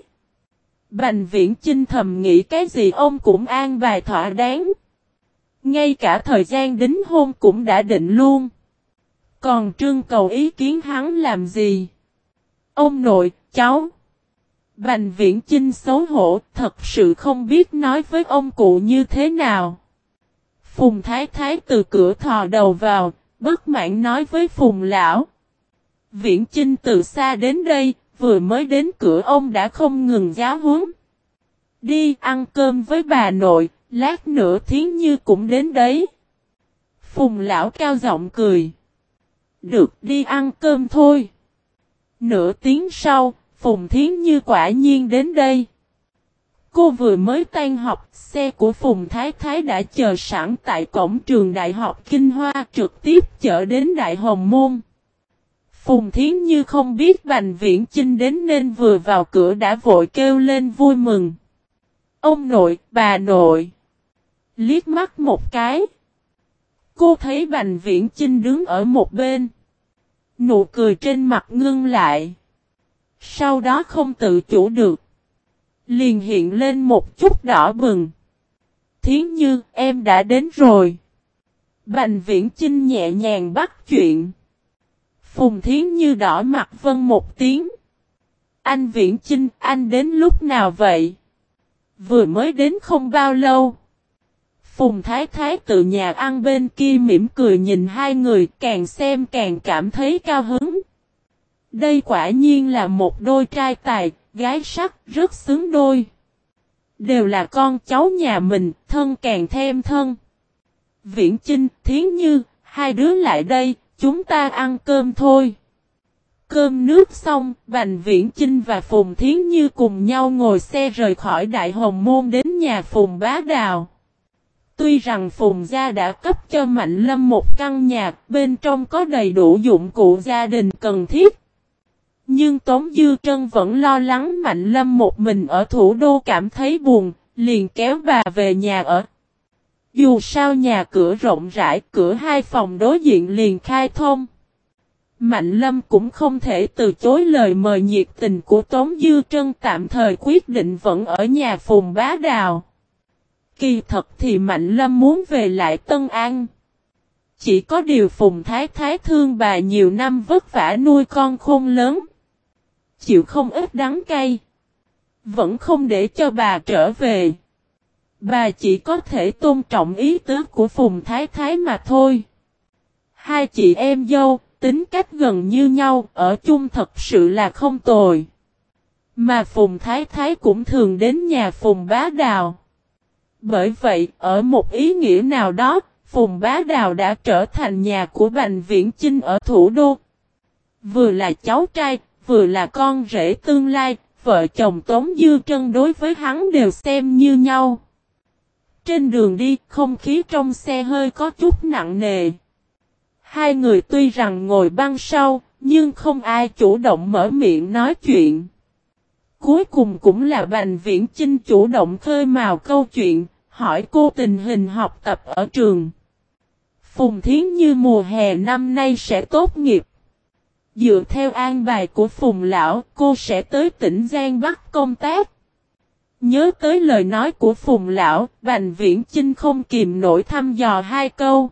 Bành viễn Chinh thầm nghĩ cái gì ông cũng an bài thỏa đáng. Ngay cả thời gian đính hôn cũng đã định luôn. Còn trương cầu ý kiến hắn làm gì? Ông nội, cháu. Bành viễn Chinh xấu hổ, thật sự không biết nói với ông cụ như thế nào. Phùng Thái Thái từ cửa thò đầu vào, bất mãn nói với Phùng Lão. Viễn Chinh từ xa đến đây, vừa mới đến cửa ông đã không ngừng giáo huấn. Đi ăn cơm với bà nội, lát nữa thiến như cũng đến đấy. Phùng Lão cao giọng cười. Được đi ăn cơm thôi. Nửa tiếng sau, Phùng Thiến Như quả nhiên đến đây. Cô vừa mới tan học, xe của Phùng Thái Thái đã chờ sẵn tại cổng trường Đại học Kinh Hoa trực tiếp chở đến Đại Hồng Môn. Phùng Thiến Như không biết Bành Viễn Chinh đến nên vừa vào cửa đã vội kêu lên vui mừng. Ông nội, bà nội. Liếc mắt một cái. Cô thấy Bành Viễn Chinh đứng ở một bên. Nụ cười trên mặt ngưng lại. Sau đó không tự chủ được. Liền hiện lên một chút đỏ bừng. Thiến như em đã đến rồi. Bành viễn Trinh nhẹ nhàng bắt chuyện. Phùng Thiến như đỏ mặt vân một tiếng. Anh Viễn Chinh, anh đến lúc nào vậy? Vừa mới đến không bao lâu. Phùng Thái Thái từ nhà ăn bên kia mỉm cười nhìn hai người càng xem càng cảm thấy cao hứng. Đây quả nhiên là một đôi trai tài, gái sắc, rất xứng đôi. Đều là con cháu nhà mình, thân càng thêm thân. Viễn Chinh, Thiến Như, hai đứa lại đây, chúng ta ăn cơm thôi. Cơm nước xong, Bành Viễn Chinh và Phùng Thiến Như cùng nhau ngồi xe rời khỏi Đại Hồng Môn đến nhà Phùng Bá Đào. Tuy rằng Phùng Gia đã cấp cho Mạnh Lâm một căn nhà, bên trong có đầy đủ dụng cụ gia đình cần thiết. Nhưng Tống Dư Trân vẫn lo lắng Mạnh Lâm một mình ở thủ đô cảm thấy buồn, liền kéo bà về nhà ở. Dù sao nhà cửa rộng rãi, cửa hai phòng đối diện liền khai thông. Mạnh Lâm cũng không thể từ chối lời mời nhiệt tình của Tống Dư Trân tạm thời quyết định vẫn ở nhà Phùng Bá Đào. Kỳ thật thì Mạnh Lâm muốn về lại Tân An. Chỉ có điều Phùng Thái Thái thương bà nhiều năm vất vả nuôi con khôn lớn. Chịu không ít đắng cay. Vẫn không để cho bà trở về. Bà chỉ có thể tôn trọng ý tứ của Phùng Thái Thái mà thôi. Hai chị em dâu, tính cách gần như nhau, ở chung thật sự là không tồi. Mà Phùng Thái Thái cũng thường đến nhà Phùng Bá Đào. Bởi vậy, ở một ý nghĩa nào đó, Phùng Bá Đào đã trở thành nhà của Bành Viễn Chinh ở thủ đô. Vừa là cháu trai, vừa là con rể tương lai, vợ chồng Tống Dư Trân đối với hắn đều xem như nhau. Trên đường đi, không khí trong xe hơi có chút nặng nề. Hai người tuy rằng ngồi băng sau, nhưng không ai chủ động mở miệng nói chuyện. Cuối cùng cũng là Bành Viễn Chinh chủ động khơi mào câu chuyện, hỏi cô tình hình học tập ở trường. Phùng Thiến Như mùa hè năm nay sẽ tốt nghiệp. Dựa theo an bài của Phùng Lão, cô sẽ tới tỉnh Giang Bắc công tác. Nhớ tới lời nói của Phùng Lão, Bành Viễn Chinh không kìm nổi thăm dò hai câu.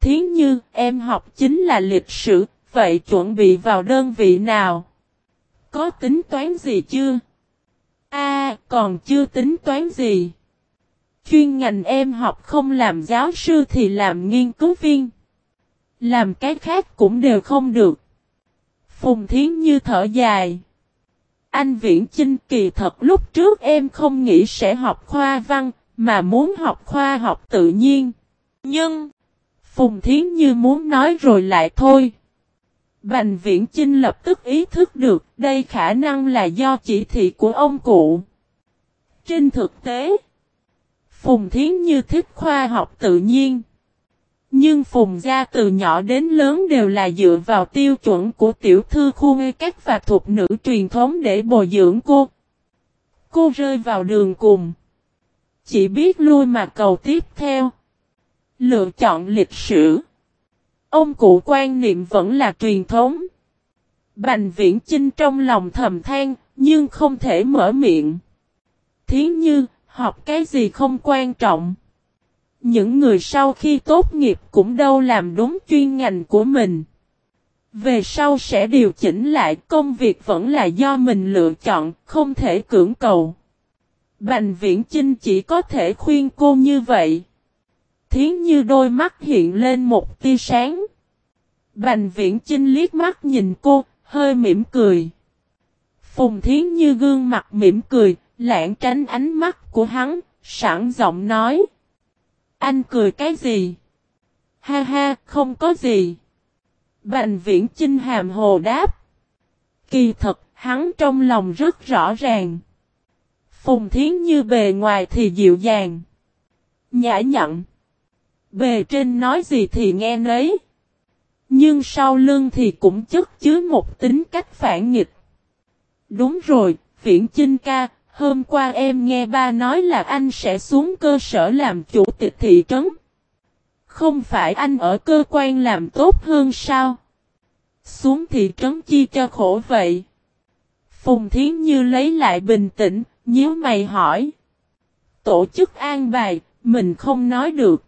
Thiến Như, em học chính là lịch sử, vậy chuẩn bị vào đơn vị nào? Có tính toán gì chưa? A, còn chưa tính toán gì. Chuyên ngành em học không làm giáo sư thì làm nghiên cứu viên. Làm cái khác cũng đều không được. Phùng Thiến Như thở dài. Anh Viễn Chinh kỳ thật lúc trước em không nghĩ sẽ học khoa văn, mà muốn học khoa học tự nhiên. Nhưng, Phùng Thiến Như muốn nói rồi lại thôi. Bành Viễn Chinh lập tức ý thức được đây khả năng là do chỉ thị của ông cụ. Trên thực tế, Phùng Thiến Như thích khoa học tự nhiên. Nhưng Phùng gia từ nhỏ đến lớn đều là dựa vào tiêu chuẩn của tiểu thư khu ngây các và thuộc nữ truyền thống để bồi dưỡng cô. Cô rơi vào đường cùng. Chỉ biết lui mà cầu tiếp theo. Lựa chọn lịch sử. Ông cụ quan niệm vẫn là truyền thống. Bành viễn chinh trong lòng thầm than, nhưng không thể mở miệng. Thiến như, học cái gì không quan trọng. Những người sau khi tốt nghiệp cũng đâu làm đúng chuyên ngành của mình. Về sau sẽ điều chỉnh lại công việc vẫn là do mình lựa chọn, không thể cưỡng cầu. Bành viễn Chinh chỉ có thể khuyên cô như vậy. Thiến như đôi mắt hiện lên một tia sáng. Bành viễn Chinh liếc mắt nhìn cô, hơi mỉm cười. Phùng Thiến như gương mặt mỉm cười, lãng tránh ánh mắt của hắn, sẵn giọng nói. Anh cười cái gì? Ha ha, không có gì. Bành viễn Chinh hàm hồ đáp. Kỳ thật, hắn trong lòng rất rõ ràng. Phùng Thiến như bề ngoài thì dịu dàng. Nhã nhặn. Bề trên nói gì thì nghe nấy. Nhưng sau lưng thì cũng chất chứa một tính cách phản nghịch. Đúng rồi, Viễn Chinh ca, hôm qua em nghe ba nói là anh sẽ xuống cơ sở làm chủ tịch thị trấn. Không phải anh ở cơ quan làm tốt hơn sao? Xuống thị trấn chi cho khổ vậy. Phùng Thiến Như lấy lại bình tĩnh, nhíu mày hỏi. Tổ chức an bài, mình không nói được.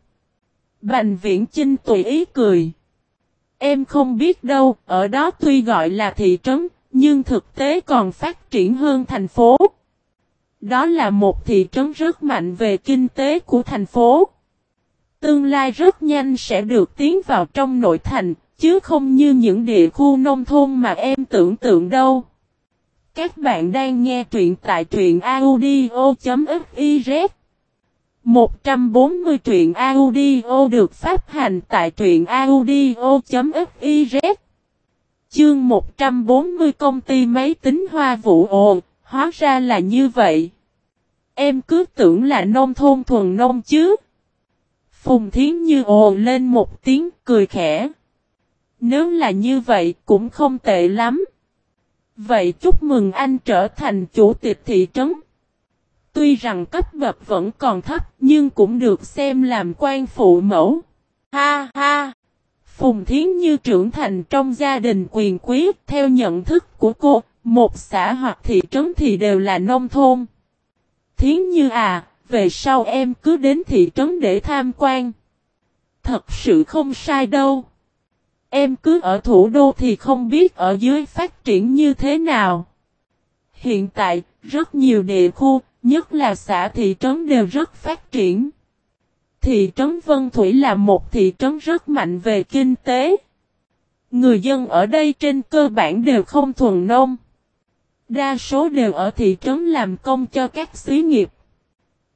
Bành viễn Chinh tùy ý cười. Em không biết đâu, ở đó tuy gọi là thị trấn, nhưng thực tế còn phát triển hơn thành phố. Đó là một thị trấn rất mạnh về kinh tế của thành phố. Tương lai rất nhanh sẽ được tiến vào trong nội thành, chứ không như những địa khu nông thôn mà em tưởng tượng đâu. Các bạn đang nghe truyện tại truyện audio.fiz 140 truyện audio được phát hành tại truyện audio.fiz Chương 140 công ty máy tính hoa vụ ồn hóa ra là như vậy. Em cứ tưởng là nông thôn thuần nông chứ. Phùng Thiến Như ồ lên một tiếng cười khẽ. Nếu là như vậy cũng không tệ lắm. Vậy chúc mừng anh trở thành chủ tịch thị trấn. Tuy rằng cấp bậc vẫn còn thấp nhưng cũng được xem làm quan phụ mẫu. Ha ha! Phùng Thiến Như trưởng thành trong gia đình quyền quý theo nhận thức của cô, một xã hoặc thị trấn thì đều là nông thôn. Thiến Như à, về sau em cứ đến thị trấn để tham quan. Thật sự không sai đâu. Em cứ ở thủ đô thì không biết ở dưới phát triển như thế nào. Hiện tại, rất nhiều địa khu, nhất là xã thị trấn đều rất phát triển. Thị trấn Vân Thủy là một thị trấn rất mạnh về kinh tế. Người dân ở đây trên cơ bản đều không thuần nông. Đa số đều ở thị trấn làm công cho các xí nghiệp.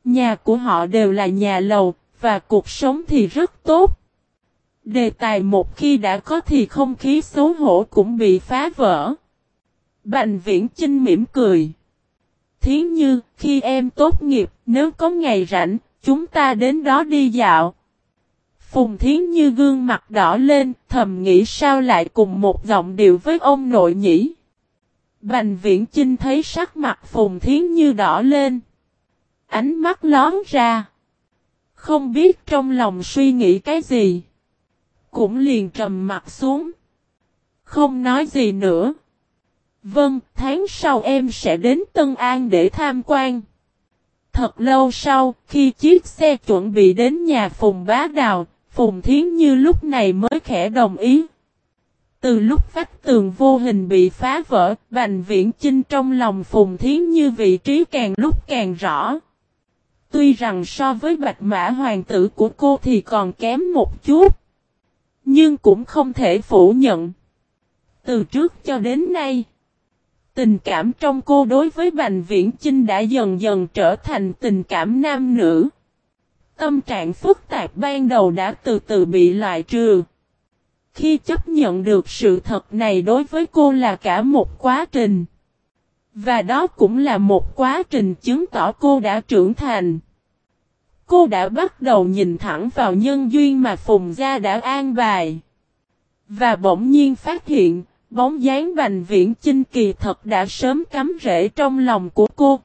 Nhà của họ đều là nhà lầu, và cuộc sống thì rất tốt. Đề tài một khi đã có thì không khí xấu hổ cũng bị phá vỡ. Bành viễn Chinh mỉm cười. Thiến như, khi em tốt nghiệp, nếu có ngày rảnh, chúng ta đến đó đi dạo. Phùng Thiến Như gương mặt đỏ lên, thầm nghĩ sao lại cùng một giọng điệu với ông nội nhỉ. Bành viễn Chinh thấy sắc mặt Phùng Thiến Như đỏ lên. Ánh mắt lón ra. Không biết trong lòng suy nghĩ cái gì. Cũng liền trầm mặt xuống. Không nói gì nữa. Vâng, tháng sau em sẽ đến Tân An để tham quan. Thật lâu sau, khi chiếc xe chuẩn bị đến nhà Phùng Bá Đào, Phùng Thiến Như lúc này mới khẽ đồng ý. Từ lúc vách tường vô hình bị phá vỡ, Bành Viễn Chinh trong lòng Phùng Thiến Như vị trí càng lúc càng rõ. Tuy rằng so với bạch mã hoàng tử của cô thì còn kém một chút. Nhưng cũng không thể phủ nhận. Từ trước cho đến nay, tình cảm trong cô đối với Bành Viễn Chinh đã dần dần trở thành tình cảm nam nữ. Tâm trạng phức tạp ban đầu đã từ từ bị loại trừ. Khi chấp nhận được sự thật này đối với cô là cả một quá trình. Và đó cũng là một quá trình chứng tỏ cô đã trưởng thành. Cô đã bắt đầu nhìn thẳng vào nhân duyên mà Phùng Gia đã an bài. Và bỗng nhiên phát hiện, bóng dáng Bành Viễn Chinh kỳ thật đã sớm cắm rễ trong lòng của cô.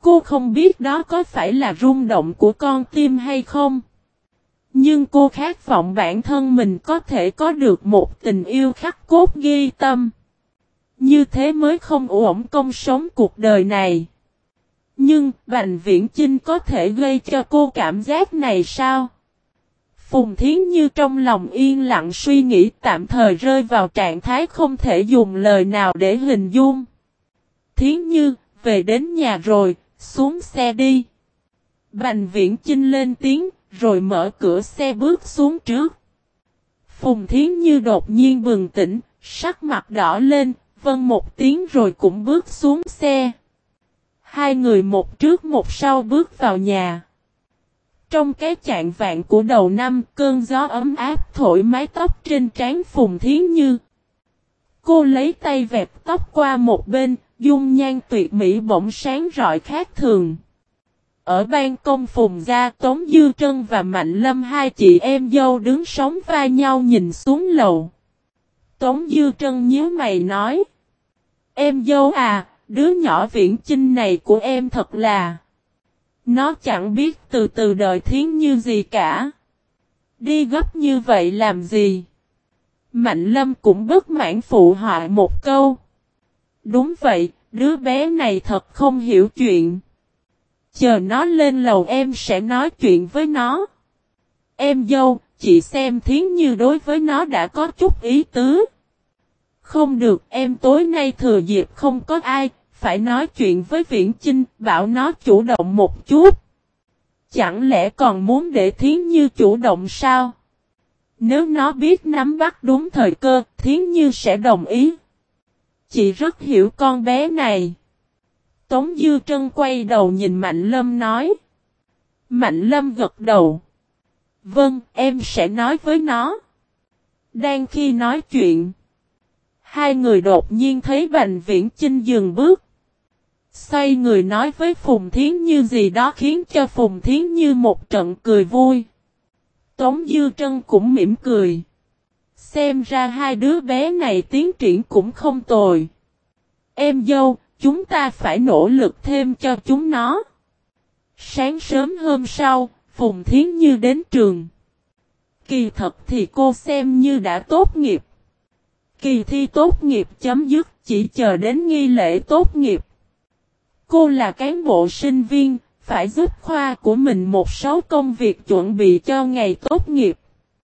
Cô không biết đó có phải là rung động của con tim hay không. Nhưng cô khát vọng bản thân mình có thể có được một tình yêu khắc cốt ghi tâm. Như thế mới không ổn công sống cuộc đời này. Nhưng Bành Viễn Chinh có thể gây cho cô cảm giác này sao? Phùng Thiến Như trong lòng yên lặng suy nghĩ tạm thời rơi vào trạng thái không thể dùng lời nào để hình dung. Thiến Như, về đến nhà rồi, xuống xe đi. Bành Viễn Chinh lên tiếng, rồi mở cửa xe bước xuống trước. Phùng Thiến Như đột nhiên bừng tỉnh, sắc mặt đỏ lên, vân một tiếng rồi cũng bước xuống xe. Hai người một trước một sau bước vào nhà. Trong cái chạng vạn của đầu năm, cơn gió ấm áp thổi mái tóc trên trán Phùng Thiến Như. Cô lấy tay vẹp tóc qua một bên, dung nhan tuyệt mỹ bỗng sáng rọi khác thường. Ở ban công Phùng Gia Tống Dư Trân và Mạnh Lâm hai chị em dâu đứng sóng vai nhau nhìn xuống lầu. Tống Dư Trân nhíu mày nói. Em dâu à, đứa nhỏ viễn chinh này của em thật là. Nó chẳng biết từ từ đời thiến như gì cả. Đi gấp như vậy làm gì? Mạnh lâm cũng bất mãn phụ họa một câu. Đúng vậy, đứa bé này thật không hiểu chuyện. Chờ nó lên lầu em sẽ nói chuyện với nó. Em dâu, chị xem thiến như đối với nó đã có chút ý tứ. Không được, em tối nay thừa dịp không có ai, phải nói chuyện với Viễn Chinh, bảo nó chủ động một chút. Chẳng lẽ còn muốn để Thiến Như chủ động sao? Nếu nó biết nắm bắt đúng thời cơ, Thiến Như sẽ đồng ý. Chị rất hiểu con bé này. Tống Dư Trân quay đầu nhìn Mạnh Lâm nói. Mạnh Lâm gật đầu. Vâng, em sẽ nói với nó. Đang khi nói chuyện. Hai người đột nhiên thấy Bành Viễn Chinh dừng bước. Xoay người nói với Phùng Thiến Như gì đó khiến cho Phùng Thiến Như một trận cười vui. Tống Dư Trân cũng mỉm cười. Xem ra hai đứa bé này tiến triển cũng không tồi. Em dâu, chúng ta phải nỗ lực thêm cho chúng nó. Sáng sớm hôm sau, Phùng Thiến Như đến trường. Kỳ thật thì cô xem như đã tốt nghiệp. Kỳ thi tốt nghiệp chấm dứt chỉ chờ đến nghi lễ tốt nghiệp. Cô là cán bộ sinh viên, phải giúp khoa của mình một số công việc chuẩn bị cho ngày tốt nghiệp.